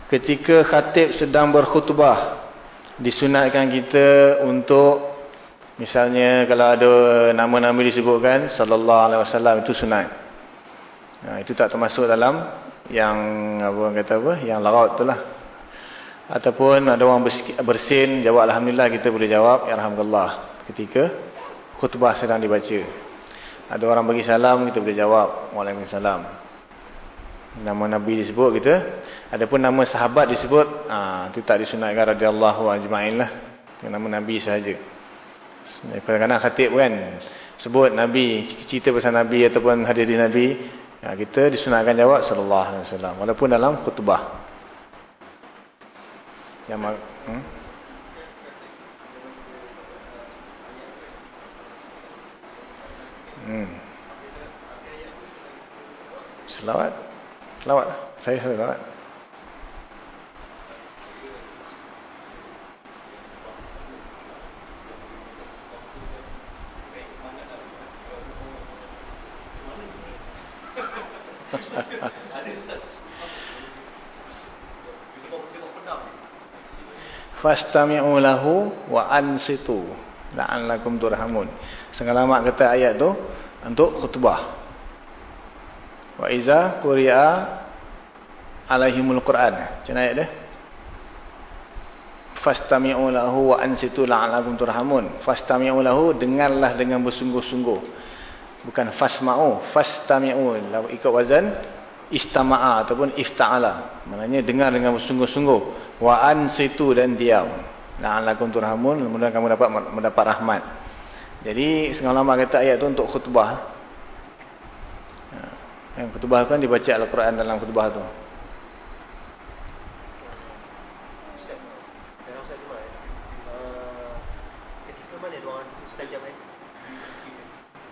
ketika khatib sedang berkhutbah disunatkan kita untuk misalnya kalau ada nama-nama disebutkan sallallahu alaihi wasallam itu sunat. Ha, itu tak termasuk dalam yang apa orang kata apa yang larat itulah. Ataupun ada orang bersin jawab alhamdulillah kita boleh jawab alhamdulillah ketika khutbah sedang dibaca. Ada orang bagi salam kita boleh jawab waalaikumsalam nama nabi disebut kita adapun nama sahabat disebut ah itu tak disunatkan radhiyallahu ajmain lah nama nabi saja kadang-kadang khatib kan sebut nabi cerita pasal nabi ataupun hadirin nabi ya, kita disunatkan jawab sallallahu alaihi wasallam walaupun dalam khutbah. Yang hmm? hmm. selawat Selawat. Saya selawat. *laughs* Fastami'u lahu wa ansitu la'allakum turhamun. Setengah lama kata ayat tu untuk khutbah. Wa iza quri'a alaihimul Quran. Macam ayat dia? Fastami'u lahu wa ansitu la'alakum turhamun. Fastami'u lahu dengarlah dengan bersungguh-sungguh. Bukan fasma'u, fastami'u. Ikut wazan istama'a ataupun ifta'ala. Maknanya dengar dengan bersungguh-sungguh. Wa ansitu dan diam. La'alakum turhamun. Kemudian kamu dapat mendapat rahmat. Jadi setengah lama kata ayat tu untuk khutbah. Yang khutbah kan dibaca Al-Quran dalam khutbah tu.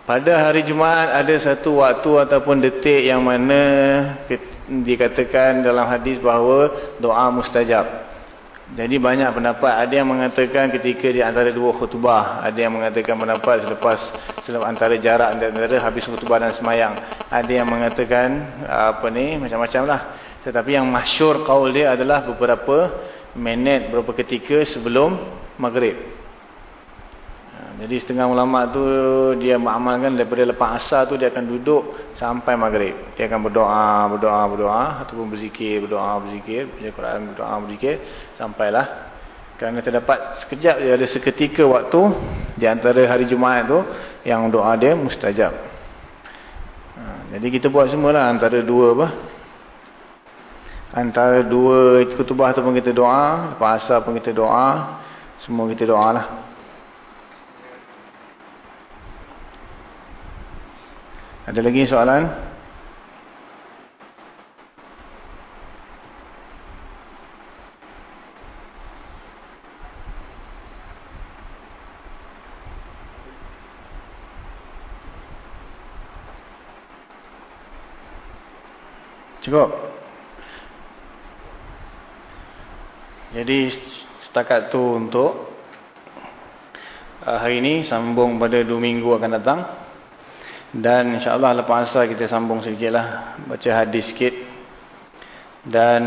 Pada hari Jumaat ada satu waktu ataupun detik yang mana dikatakan dalam hadis bahawa doa mustajab. Jadi banyak pendapat. Ada yang mengatakan ketika di antara dua khutbah. Ada yang mengatakan pendapat selepas, selepas antara jarak antara habis khutbah dan semayang. Ada yang mengatakan apa ni macam-macam lah. Tetapi yang masyur kaul dia adalah beberapa minit, beberapa ketika sebelum maghrib. Jadi setengah ulama tu dia mengamalkan daripada lepas asar tu dia akan duduk sampai maghrib. Dia akan berdoa, berdoa, berdoa ataupun berzikir, berdoa, berzikir, baca Quran, berdoa, berzikir sampailah kerana terdapat sekejap dia ada seketika waktu di antara hari Jumaat tu yang doa dia mustajab. Ha, jadi kita buat semualah antara dua apa? Antara dua kutubah tu pun kita doa, lepas asar pun kita doa, semua kita doalah. Ada lagi soalan? Cukup. Jadi setakat tu untuk uh, hari ini sambung pada 2 minggu akan datang. Dan insyaAllah lepas asal kita sambung sedikit lah. Baca hadis sikit. Dan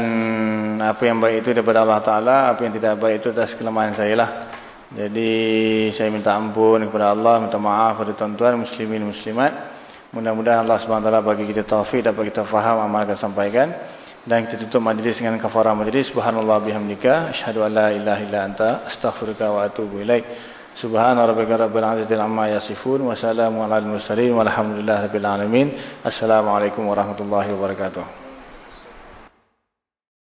apa yang baik itu daripada Allah Ta'ala. Apa yang tidak baik itu atas kelemahan saya lah. Jadi saya minta ampun kepada Allah. Minta maaf kepada tuan-tuan muslimin muslimat. Mudah-mudahan Allah SWT bagi kita taufik. Dapat kita faham amal akan sampaikan. Dan kita tutup majlis dengan kafarah majlis. Subhanallah bihamdika. Asyhadu an la ilaha illa anta. Astaghfirullah wa atubu ilaih. Subhana rabbika rabbil izzati amma yasifun wa salamun alal mursalin walhamdulillahi rabbil alamin. Assalamualaikum warahmatullahi wabarakatuh.